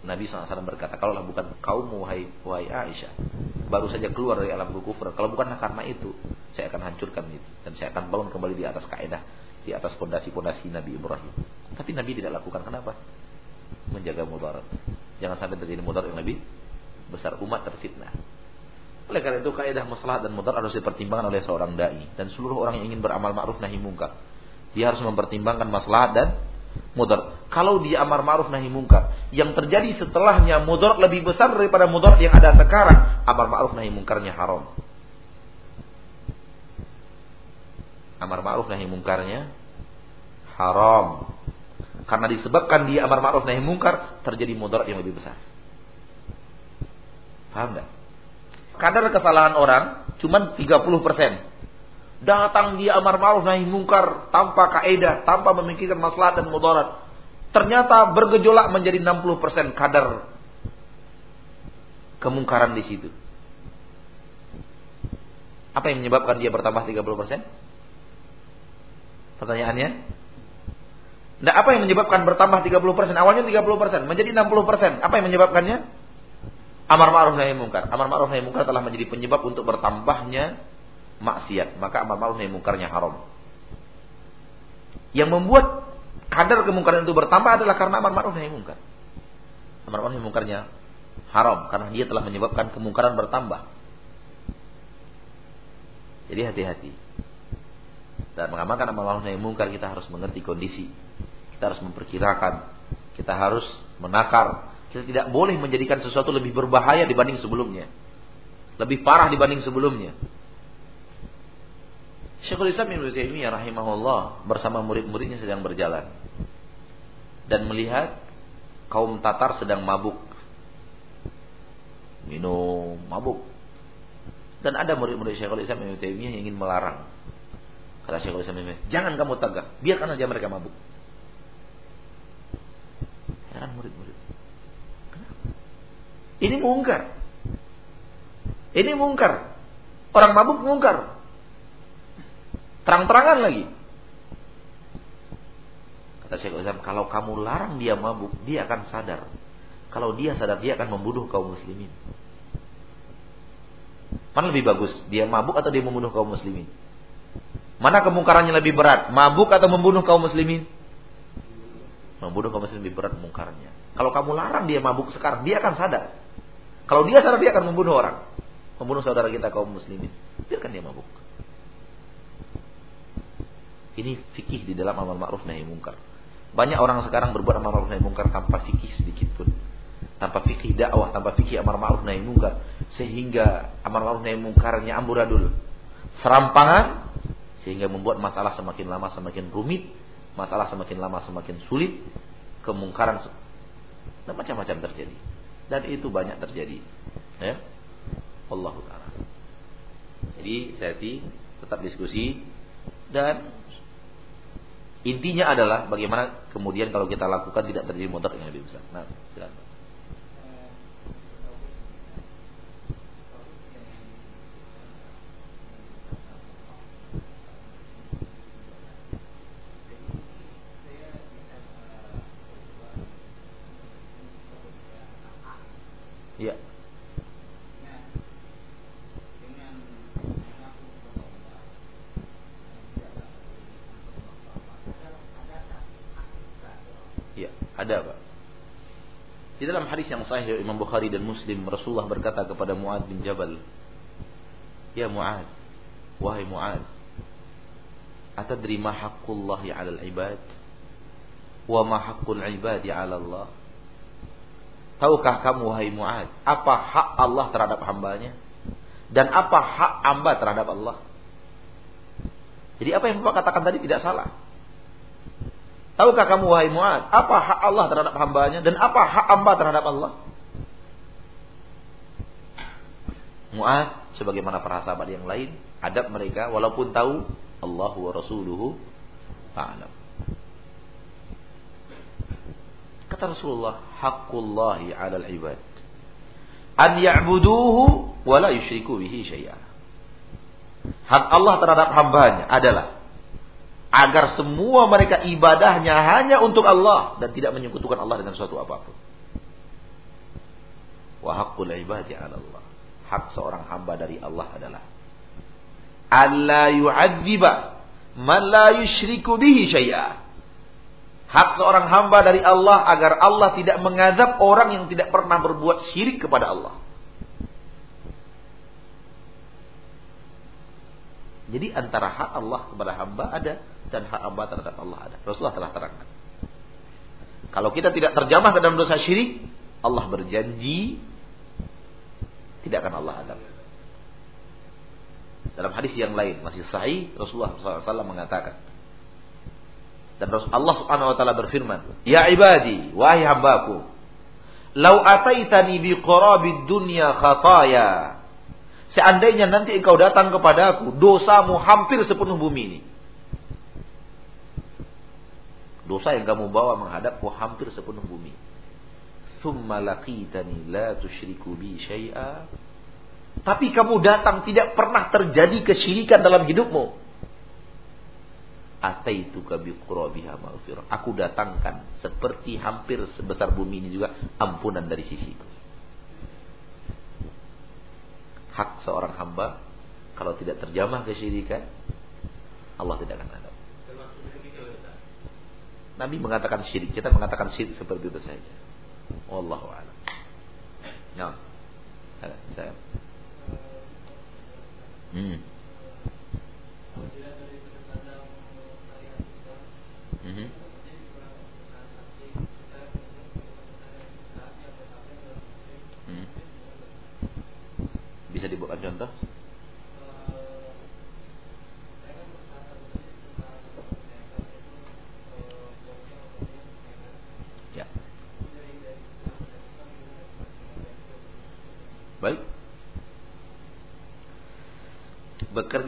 Nabi SAW berkata, kalaulah bukan kaum wahai, wahai Aisyah, baru saja keluar dari alam kufur. Kalau bukan karena itu, saya akan hancurkan itu. Dan saya akan bangun kembali di atas kaidah, di atas pondasi-pondasi Nabi Ibrahim. Tapi Nabi tidak lakukan. Kenapa? Menjaga mudarat. Jangan sampai terjadi mudarat yang lebih besar umat terfitnah. Oleh karena itu kaidah masalah dan mudarat harus dipertimbangkan oleh seorang dai dan seluruh orang yang ingin beramal ma'ruf nahi mungkar. Dia harus mempertimbangkan masalah dan mudarat. Kalau dia amar ma'ruf nahi mungkar, yang terjadi setelahnya mudarat lebih besar daripada mudarat yang ada sekarang, amar ma'ruf nahi mungkarnya haram. Amar ma'ruf nahi mungkarnya haram. Karena disebabkan dia amar ma'ruf nahi mungkar, terjadi mudarat yang lebih besar. Paham enggak? Kadar kesalahan orang cuma 30%. Datang dia amar ma'ruf nahi mungkar tanpa kaidah, tanpa memikirkan masalah dan mudarat. Ternyata bergejolak menjadi 60% kadar kemungkaran di situ. Apa yang menyebabkan dia bertambah 30%? Pertanyaannya, Nah, apa yang menyebabkan bertambah 30%? Awalnya 30%, menjadi 60%. Apa yang menyebabkannya? Amar ma'ruf nahi mungkar. Amar ma'ruf nahi mungkar telah menjadi penyebab untuk bertambahnya maksiat. Maka amar ma'ruf nahi mungkarnya haram. Yang membuat kadar kemungkaran itu bertambah adalah karena amar ma'ruf nahi mungkar. Amar ma'ruf nahi mungkarnya haram karena dia telah menyebabkan kemungkaran bertambah. Jadi hati-hati. Dan mengamalkan amal ma'ruf nahi mungkar kita harus mengerti kondisi. Kita harus memperkirakan. Kita harus menakar. Kita tidak boleh menjadikan sesuatu lebih berbahaya dibanding sebelumnya. Lebih parah dibanding sebelumnya. Syekhul Islam Ibnu Taimiyah rahimahullah bersama murid-muridnya sedang berjalan dan melihat kaum Tatar sedang mabuk. Minum, mabuk. Dan ada murid-murid Syekhul Islam Ibnu Taimiyah yang ingin melarang. Kata Syekhul Islam Ibnu "Jangan kamu tegak, biarkan aja mereka mabuk." Heran murid-murid. Kenapa? Ini mungkar. Ini mungkar. Orang mabuk mungkar. Terang-terangan lagi. Kata Syekh Islam, kalau kamu larang dia mabuk, dia akan sadar. Kalau dia sadar, dia akan membunuh kaum muslimin. Mana lebih bagus? Dia mabuk atau dia membunuh kaum muslimin? Mana kemungkarannya lebih berat? Mabuk atau membunuh kaum muslimin? Membunuh kaum muslimin lebih berat mungkarnya. Kalau kamu larang dia mabuk sekarang, dia akan sadar. Kalau dia sadar, dia akan membunuh orang. Membunuh saudara kita kaum muslimin. Biarkan dia mabuk. Ini fikih di dalam amal ma'ruf nahi mungkar. Banyak orang sekarang berbuat amal ma'ruf nahi mungkar tanpa fikih sedikit pun. Tanpa fikih dakwah, tanpa fikih amal ma'ruf nahi mungkar. Sehingga amal ma'ruf nahi mungkarnya amburadul. Serampangan sehingga membuat masalah semakin lama semakin rumit, masalah semakin lama semakin sulit, kemungkaran dan macam-macam terjadi. Dan itu banyak terjadi. Ya. Allah taala. Jadi saya tetap diskusi dan Intinya adalah bagaimana kemudian kalau kita lakukan tidak terjadi mudarat yang lebih besar. Nah, silakan. Ada Pak. Di dalam hadis yang sahih Imam Bukhari dan Muslim Rasulullah berkata kepada Muad bin Jabal, "Ya Muad, wahai Muad, atadri ma haqqullahi 'alal ibad wa ma haqqul ibadi 'ala Allah?" Tahukah kamu wahai Muad, apa hak Allah terhadap hambanya dan apa hak hamba terhadap Allah? Jadi apa yang Bapak katakan tadi tidak salah. Tahukah kamu wahai Mu'ad, apa hak Allah terhadap hambanya dan apa hak hamba terhadap Allah? Mu'ad sebagaimana para sahabat yang lain, adab mereka walaupun tahu Allah wa rasuluhu ta'alam. Kata Rasulullah, haqqullahi 'alal ibad an ya'buduhu wa la yusyriku bihi syai'a. Hak Allah terhadap hambanya adalah agar semua mereka ibadahnya hanya untuk Allah dan tidak menyekutukan Allah dengan sesuatu apa pun. Wa haqqul ibadi 'ala Allah. Hak seorang hamba dari Allah adalah alla yu'adziba man la yusyriku bihi syai'a. Hak seorang hamba dari Allah agar Allah tidak mengazab orang yang tidak pernah berbuat syirik kepada Allah. Jadi antara hak Allah kepada hamba ada dan hak hamba terhadap Allah ada. Rasulullah telah terangkan. Kalau kita tidak terjamah ke dalam dosa syirik, Allah berjanji tidak akan Allah adab. Dalam hadis yang lain masih sahih Rasulullah SAW mengatakan dan Allah Subhanahu wa taala berfirman, "Ya ibadi, wahai hambaku, lau ataitani bi qurabid dunya khataya." Seandainya nanti engkau datang kepadaku, dosamu hampir sepenuh bumi ini. Dosa yang kamu bawa menghadapku hampir sepenuh bumi. Thumma laqitani la tusyriku bi syai'a. Tapi kamu datang tidak pernah terjadi kesyirikan dalam hidupmu. Ataituka bi qurabiha maghfirah. Aku datangkan seperti hampir sebesar bumi ini juga ampunan dari sisiku. Hak seorang hamba kalau tidak terjamah kesyirikan Allah tidak akan. Nabi mengatakan syirik, kita mengatakan syirik seperti itu saja. Wallahu a'lam. Ya. Saya. Hmm.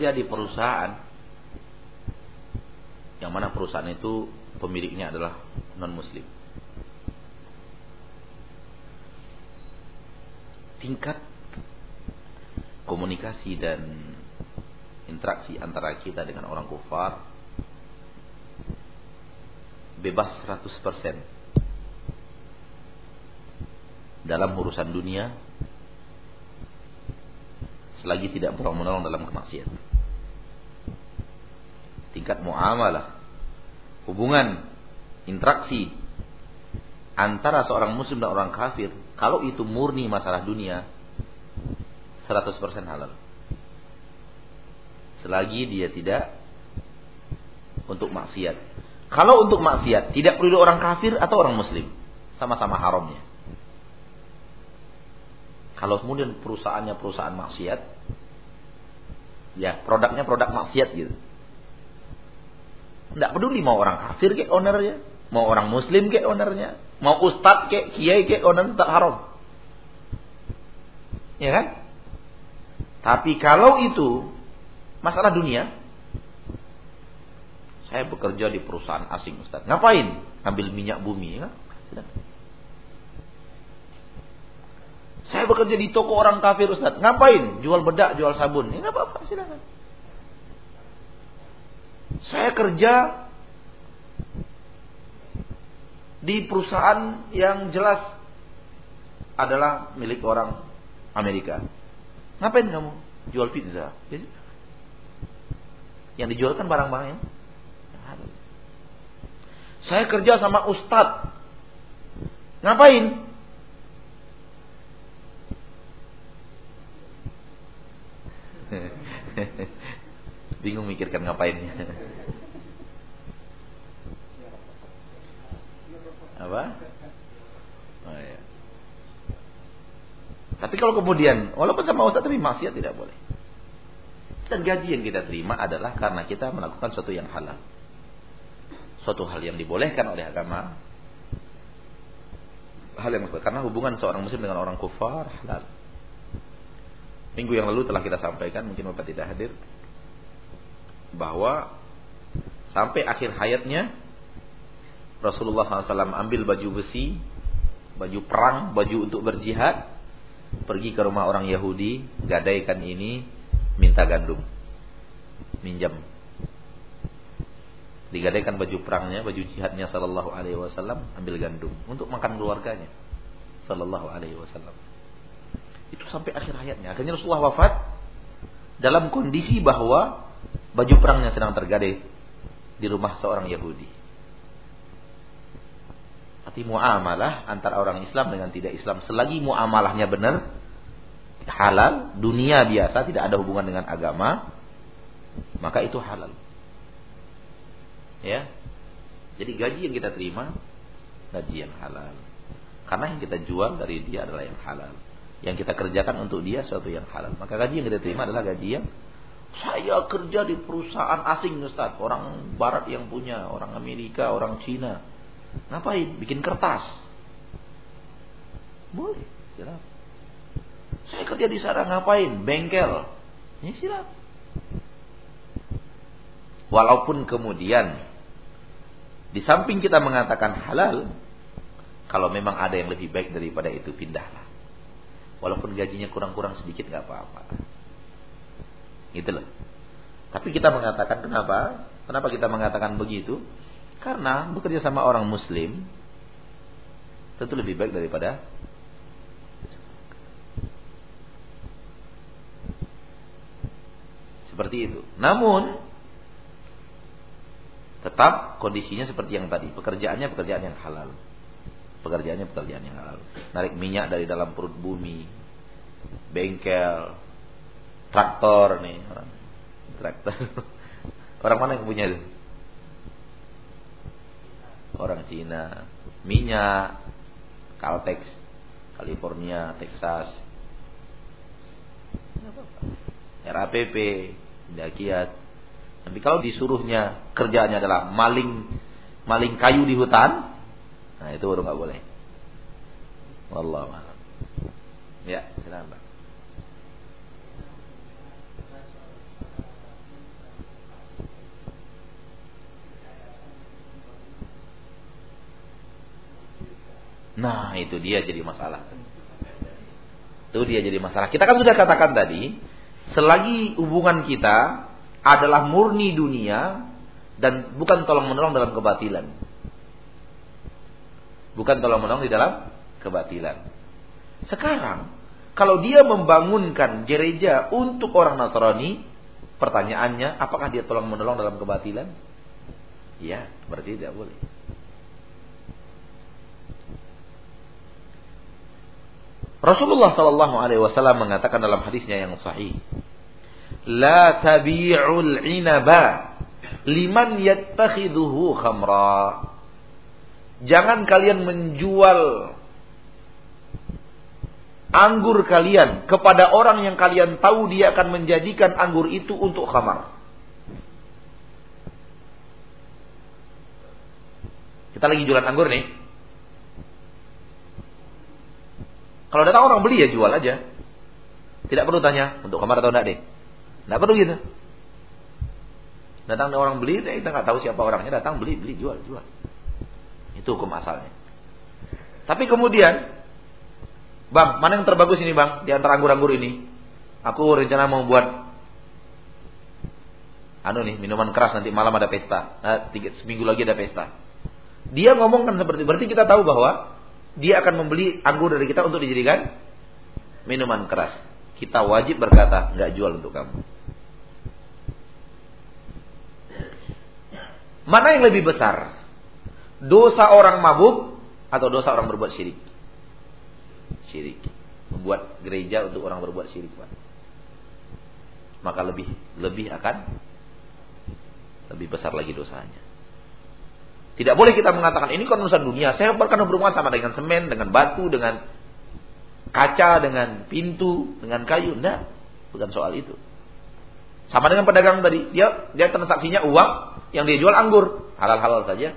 Bekerja di perusahaan yang mana perusahaan itu pemiliknya adalah non muslim. Tingkat komunikasi dan interaksi antara kita dengan orang kufar bebas 100% dalam urusan dunia selagi tidak menolong dalam kemaksiatan. Tingkat muamalah, hubungan, interaksi antara seorang muslim dan orang kafir, kalau itu murni masalah dunia, 100% halal. Selagi dia tidak untuk maksiat. Kalau untuk maksiat, tidak perlu orang kafir atau orang muslim. Sama-sama haramnya. Kalau kemudian perusahaannya perusahaan maksiat, ya produknya produk maksiat gitu. Tidak peduli mau orang kafir ke ownernya, mau orang muslim ke ownernya, mau ustad ke kiai ke owner tak haram. Ya kan? Tapi kalau itu masalah dunia, saya bekerja di perusahaan asing Ustaz. Ngapain? Ambil minyak bumi ya? Saya bekerja di toko orang kafir Ustaz. Ngapain? Jual bedak, jual sabun. Ya apa-apa, silakan. Saya kerja di perusahaan yang jelas adalah milik orang Amerika. Ngapain kamu? Jual pizza. Yang dijual kan barang-barang yang saya kerja sama ustad. Ngapain? Bingung mikirkan ngapainnya. Apa? Oh, ya. Tapi kalau kemudian, walaupun sama ustaz tapi maksiat tidak boleh. Dan gaji yang kita terima adalah karena kita melakukan sesuatu yang halal suatu hal yang dibolehkan oleh agama hal yang karena hubungan seorang muslim dengan orang kufar halal minggu yang lalu telah kita sampaikan mungkin bapak tidak hadir bahwa sampai akhir hayatnya Rasulullah SAW ambil baju besi baju perang baju untuk berjihad pergi ke rumah orang Yahudi gadaikan ini minta gandum minjam digadaikan baju perangnya, baju jihadnya sallallahu alaihi wasallam, ambil gandum untuk makan keluarganya sallallahu alaihi wasallam. Itu sampai akhir hayatnya. Akhirnya Rasulullah wafat dalam kondisi bahwa baju perangnya sedang tergadai di rumah seorang Yahudi. Arti muamalah antara orang Islam dengan tidak Islam selagi muamalahnya benar halal, dunia biasa tidak ada hubungan dengan agama, maka itu halal. Ya. Jadi gaji yang kita terima gaji yang halal. Karena yang kita jual dari dia adalah yang halal. Yang kita kerjakan untuk dia suatu yang halal. Maka gaji yang kita terima adalah gaji yang saya kerja di perusahaan asing Ustaz. Orang barat yang punya, orang Amerika, orang Cina. Ngapain? Bikin kertas. Boleh, silap. Saya kerja di sana ngapain? Bengkel. Ya silap. Walaupun kemudian di samping kita mengatakan halal, kalau memang ada yang lebih baik daripada itu pindahlah. Walaupun gajinya kurang-kurang sedikit nggak apa-apa. Gitu loh. Tapi kita mengatakan kenapa? Kenapa kita mengatakan begitu? Karena bekerja sama orang muslim tentu lebih baik daripada seperti itu. Namun Tetap kondisinya seperti yang tadi. Pekerjaannya pekerjaan yang halal. Pekerjaannya pekerjaan yang halal. Narik minyak dari dalam perut bumi. Bengkel. Traktor nih. Orang. Traktor. Orang mana yang punya itu? Orang Cina. Minyak. Caltex. California. Texas. RAPP. Dakiat tapi kalau disuruhnya kerjanya adalah maling maling kayu di hutan, nah itu baru nggak boleh. Wallahu a'lam. Ya, silakan. Nah, itu dia jadi masalah. Itu dia jadi masalah. Kita kan sudah katakan tadi, selagi hubungan kita adalah murni dunia dan bukan tolong menolong dalam kebatilan. Bukan tolong menolong di dalam kebatilan. Sekarang, kalau dia membangunkan gereja untuk orang Nasrani, pertanyaannya, apakah dia tolong menolong dalam kebatilan? Ya, berarti tidak boleh. Rasulullah Sallallahu Alaihi Wasallam mengatakan dalam hadisnya yang sahih, la tabi'ul inaba liman yattakhiduhu khamra. Jangan kalian menjual anggur kalian kepada orang yang kalian tahu dia akan menjadikan anggur itu untuk khamar. Kita lagi jualan anggur nih. Kalau datang orang beli ya jual aja. Tidak perlu tanya untuk kamar atau enggak deh. Tidak perlu gitu. Datang orang beli, kita nggak tahu siapa orangnya. Datang beli, beli, jual, jual. Itu hukum asalnya. Tapi kemudian, bang, mana yang terbagus ini bang di antara anggur-anggur ini? Aku rencana mau buat anu nih minuman keras nanti malam ada pesta, nah, tiga, seminggu lagi ada pesta. Dia ngomong kan seperti berarti kita tahu bahwa dia akan membeli anggur dari kita untuk dijadikan minuman keras. Kita wajib berkata, nggak jual untuk kamu. Mana yang lebih besar? Dosa orang mabuk atau dosa orang berbuat syirik? Syirik. Membuat gereja untuk orang berbuat syirik, Pak. Maka lebih lebih akan lebih besar lagi dosanya. Tidak boleh kita mengatakan ini kan urusan dunia. Saya berkan berhubungan sama dengan semen, dengan batu, dengan kaca, dengan pintu, dengan kayu. Tidak, bukan soal itu. Sama dengan pedagang tadi, dia dia transaksinya uang yang dia jual anggur, halal-halal saja.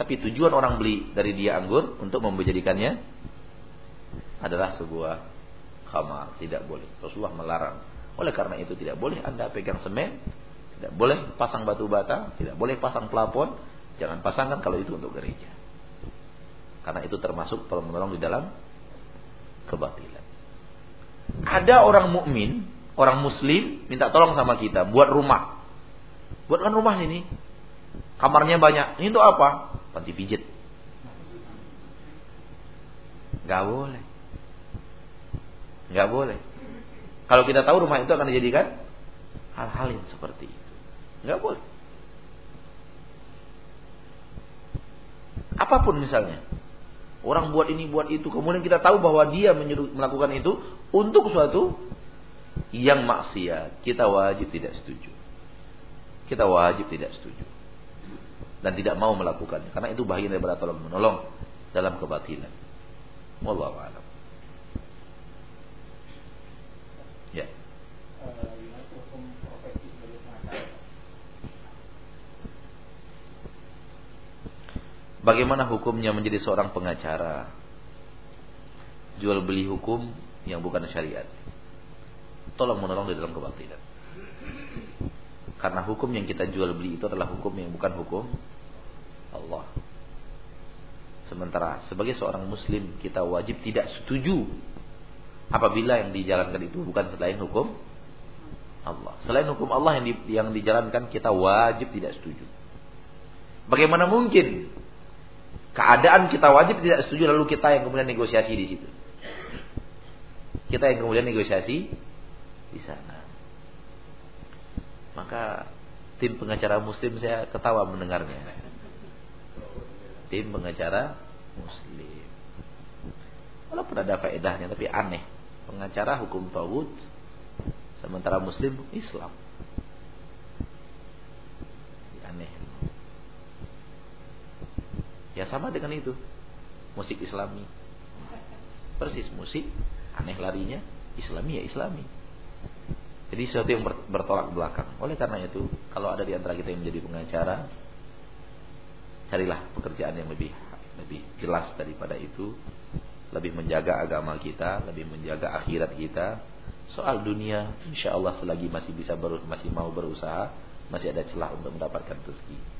Tapi tujuan orang beli dari dia anggur untuk menjadikannya adalah sebuah khamar, tidak boleh. Rasulullah melarang. Oleh karena itu tidak boleh Anda pegang semen, tidak boleh pasang batu bata, tidak boleh pasang plafon, Jangan pasangkan kalau itu untuk gereja. Karena itu termasuk tolong menolong di dalam kebatilan. Ada orang mukmin, orang muslim minta tolong sama kita buat rumah. Buatkan rumah ini. Kamarnya banyak. Ini untuk apa? Panti pijit. Gak boleh. Gak boleh. Kalau kita tahu rumah itu akan dijadikan hal-hal yang seperti itu. Gak boleh. Apa pun misalnya. Orang buat ini, buat itu. Kemudian kita tahu bahwa dia menyuruh, melakukan itu untuk suatu yang maksiat. Kita wajib tidak setuju. Kita wajib tidak setuju. Dan tidak mau melakukannya. Karena itu bahagian daripada tolong menolong dalam kebatilan. Wallahu a'lam. Ya. Uh, Bagaimana hukumnya menjadi seorang pengacara? Jual beli hukum yang bukan syariat. Tolong menolong di dalam kebatilan. Karena hukum yang kita jual beli itu adalah hukum yang bukan hukum Allah. Sementara sebagai seorang muslim kita wajib tidak setuju apabila yang dijalankan itu bukan selain hukum Allah. Selain hukum Allah yang di, yang dijalankan kita wajib tidak setuju. Bagaimana mungkin keadaan kita wajib tidak setuju lalu kita yang kemudian negosiasi di situ. Kita yang kemudian negosiasi di sana. Maka tim pengacara muslim saya ketawa mendengarnya. Tim pengacara muslim. Walaupun ada faedahnya tapi aneh. Pengacara hukum tawud sementara muslim Islam. Ya sama dengan itu. Musik islami. Persis musik. Aneh larinya. Islami ya islami. Jadi sesuatu yang bertolak belakang. Oleh karena itu, kalau ada di antara kita yang menjadi pengacara, carilah pekerjaan yang lebih lebih jelas daripada itu, lebih menjaga agama kita, lebih menjaga akhirat kita. Soal dunia, insya Allah selagi masih bisa ber, masih mau berusaha, masih ada celah untuk mendapatkan rezeki.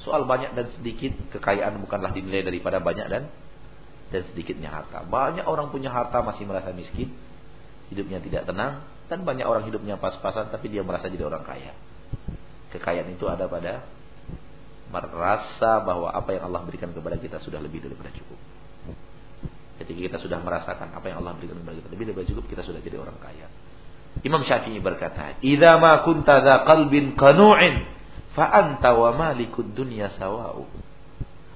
Soal banyak dan sedikit, kekayaan bukanlah dinilai daripada banyak dan dan sedikitnya harta. Banyak orang punya harta masih merasa miskin, hidupnya tidak tenang, dan banyak orang hidupnya pas-pasan tapi dia merasa jadi orang kaya. Kekayaan itu ada pada merasa bahwa apa yang Allah berikan kepada kita sudah lebih daripada cukup. Ketika kita sudah merasakan apa yang Allah berikan kepada kita lebih daripada cukup, kita sudah jadi orang kaya. Imam Syafi'i berkata, "Idza ma kunta dza qalbin qanu'in fa anta wa malikud dunya sawa'u."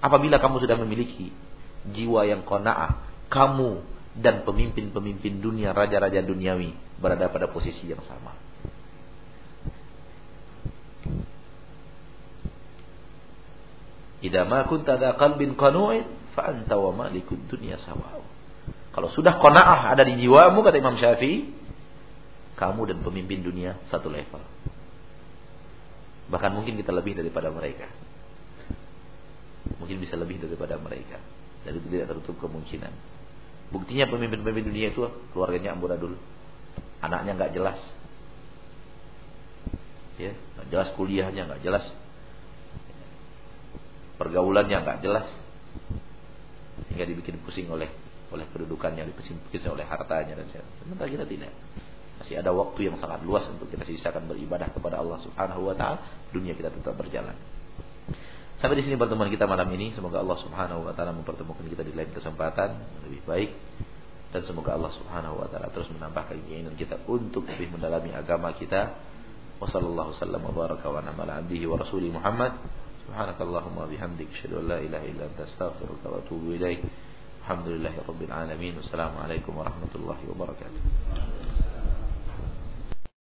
Apabila kamu sudah memiliki jiwa yang qanaah, kamu dan pemimpin-pemimpin dunia, raja-raja duniawi berada pada posisi yang sama. Idza ma kunta dza qalbin qanu'in fa anta wa malikud dunya sawa'u. Kalau sudah qanaah ada di jiwamu kata Imam Syafi'i, kamu dan pemimpin dunia satu level. Bahkan mungkin kita lebih daripada mereka. Mungkin bisa lebih daripada mereka. Dan itu tidak tertutup kemungkinan. Buktinya pemimpin-pemimpin dunia itu keluarganya amburadul. Anaknya nggak jelas. Ya, nggak jelas kuliahnya, nggak jelas pergaulannya nggak jelas sehingga dibikin pusing oleh oleh kedudukannya dibikin oleh hartanya dan sementara kita tidak masih ada waktu yang sangat luas untuk kita sisakan beribadah kepada Allah Subhanahu wa taala. Dunia kita tetap berjalan. Sampai di sini pertemuan kita malam ini. Semoga Allah Subhanahu wa taala mempertemukan kita di lain kesempatan lebih baik dan semoga Allah Subhanahu wa taala terus menambah keinginan kita untuk lebih mendalami agama kita. Wassallallahu wasallam wa baraka wa nama abdihi wa rasuli Muhammad. Subhanakallahumma bihamdik asyhadu la ilaha illa anta astaghfiruka wa atubu ilaik. Alhamdulillahirabbil alamin. Wassalamualaikum warahmatullahi wabarakatuh.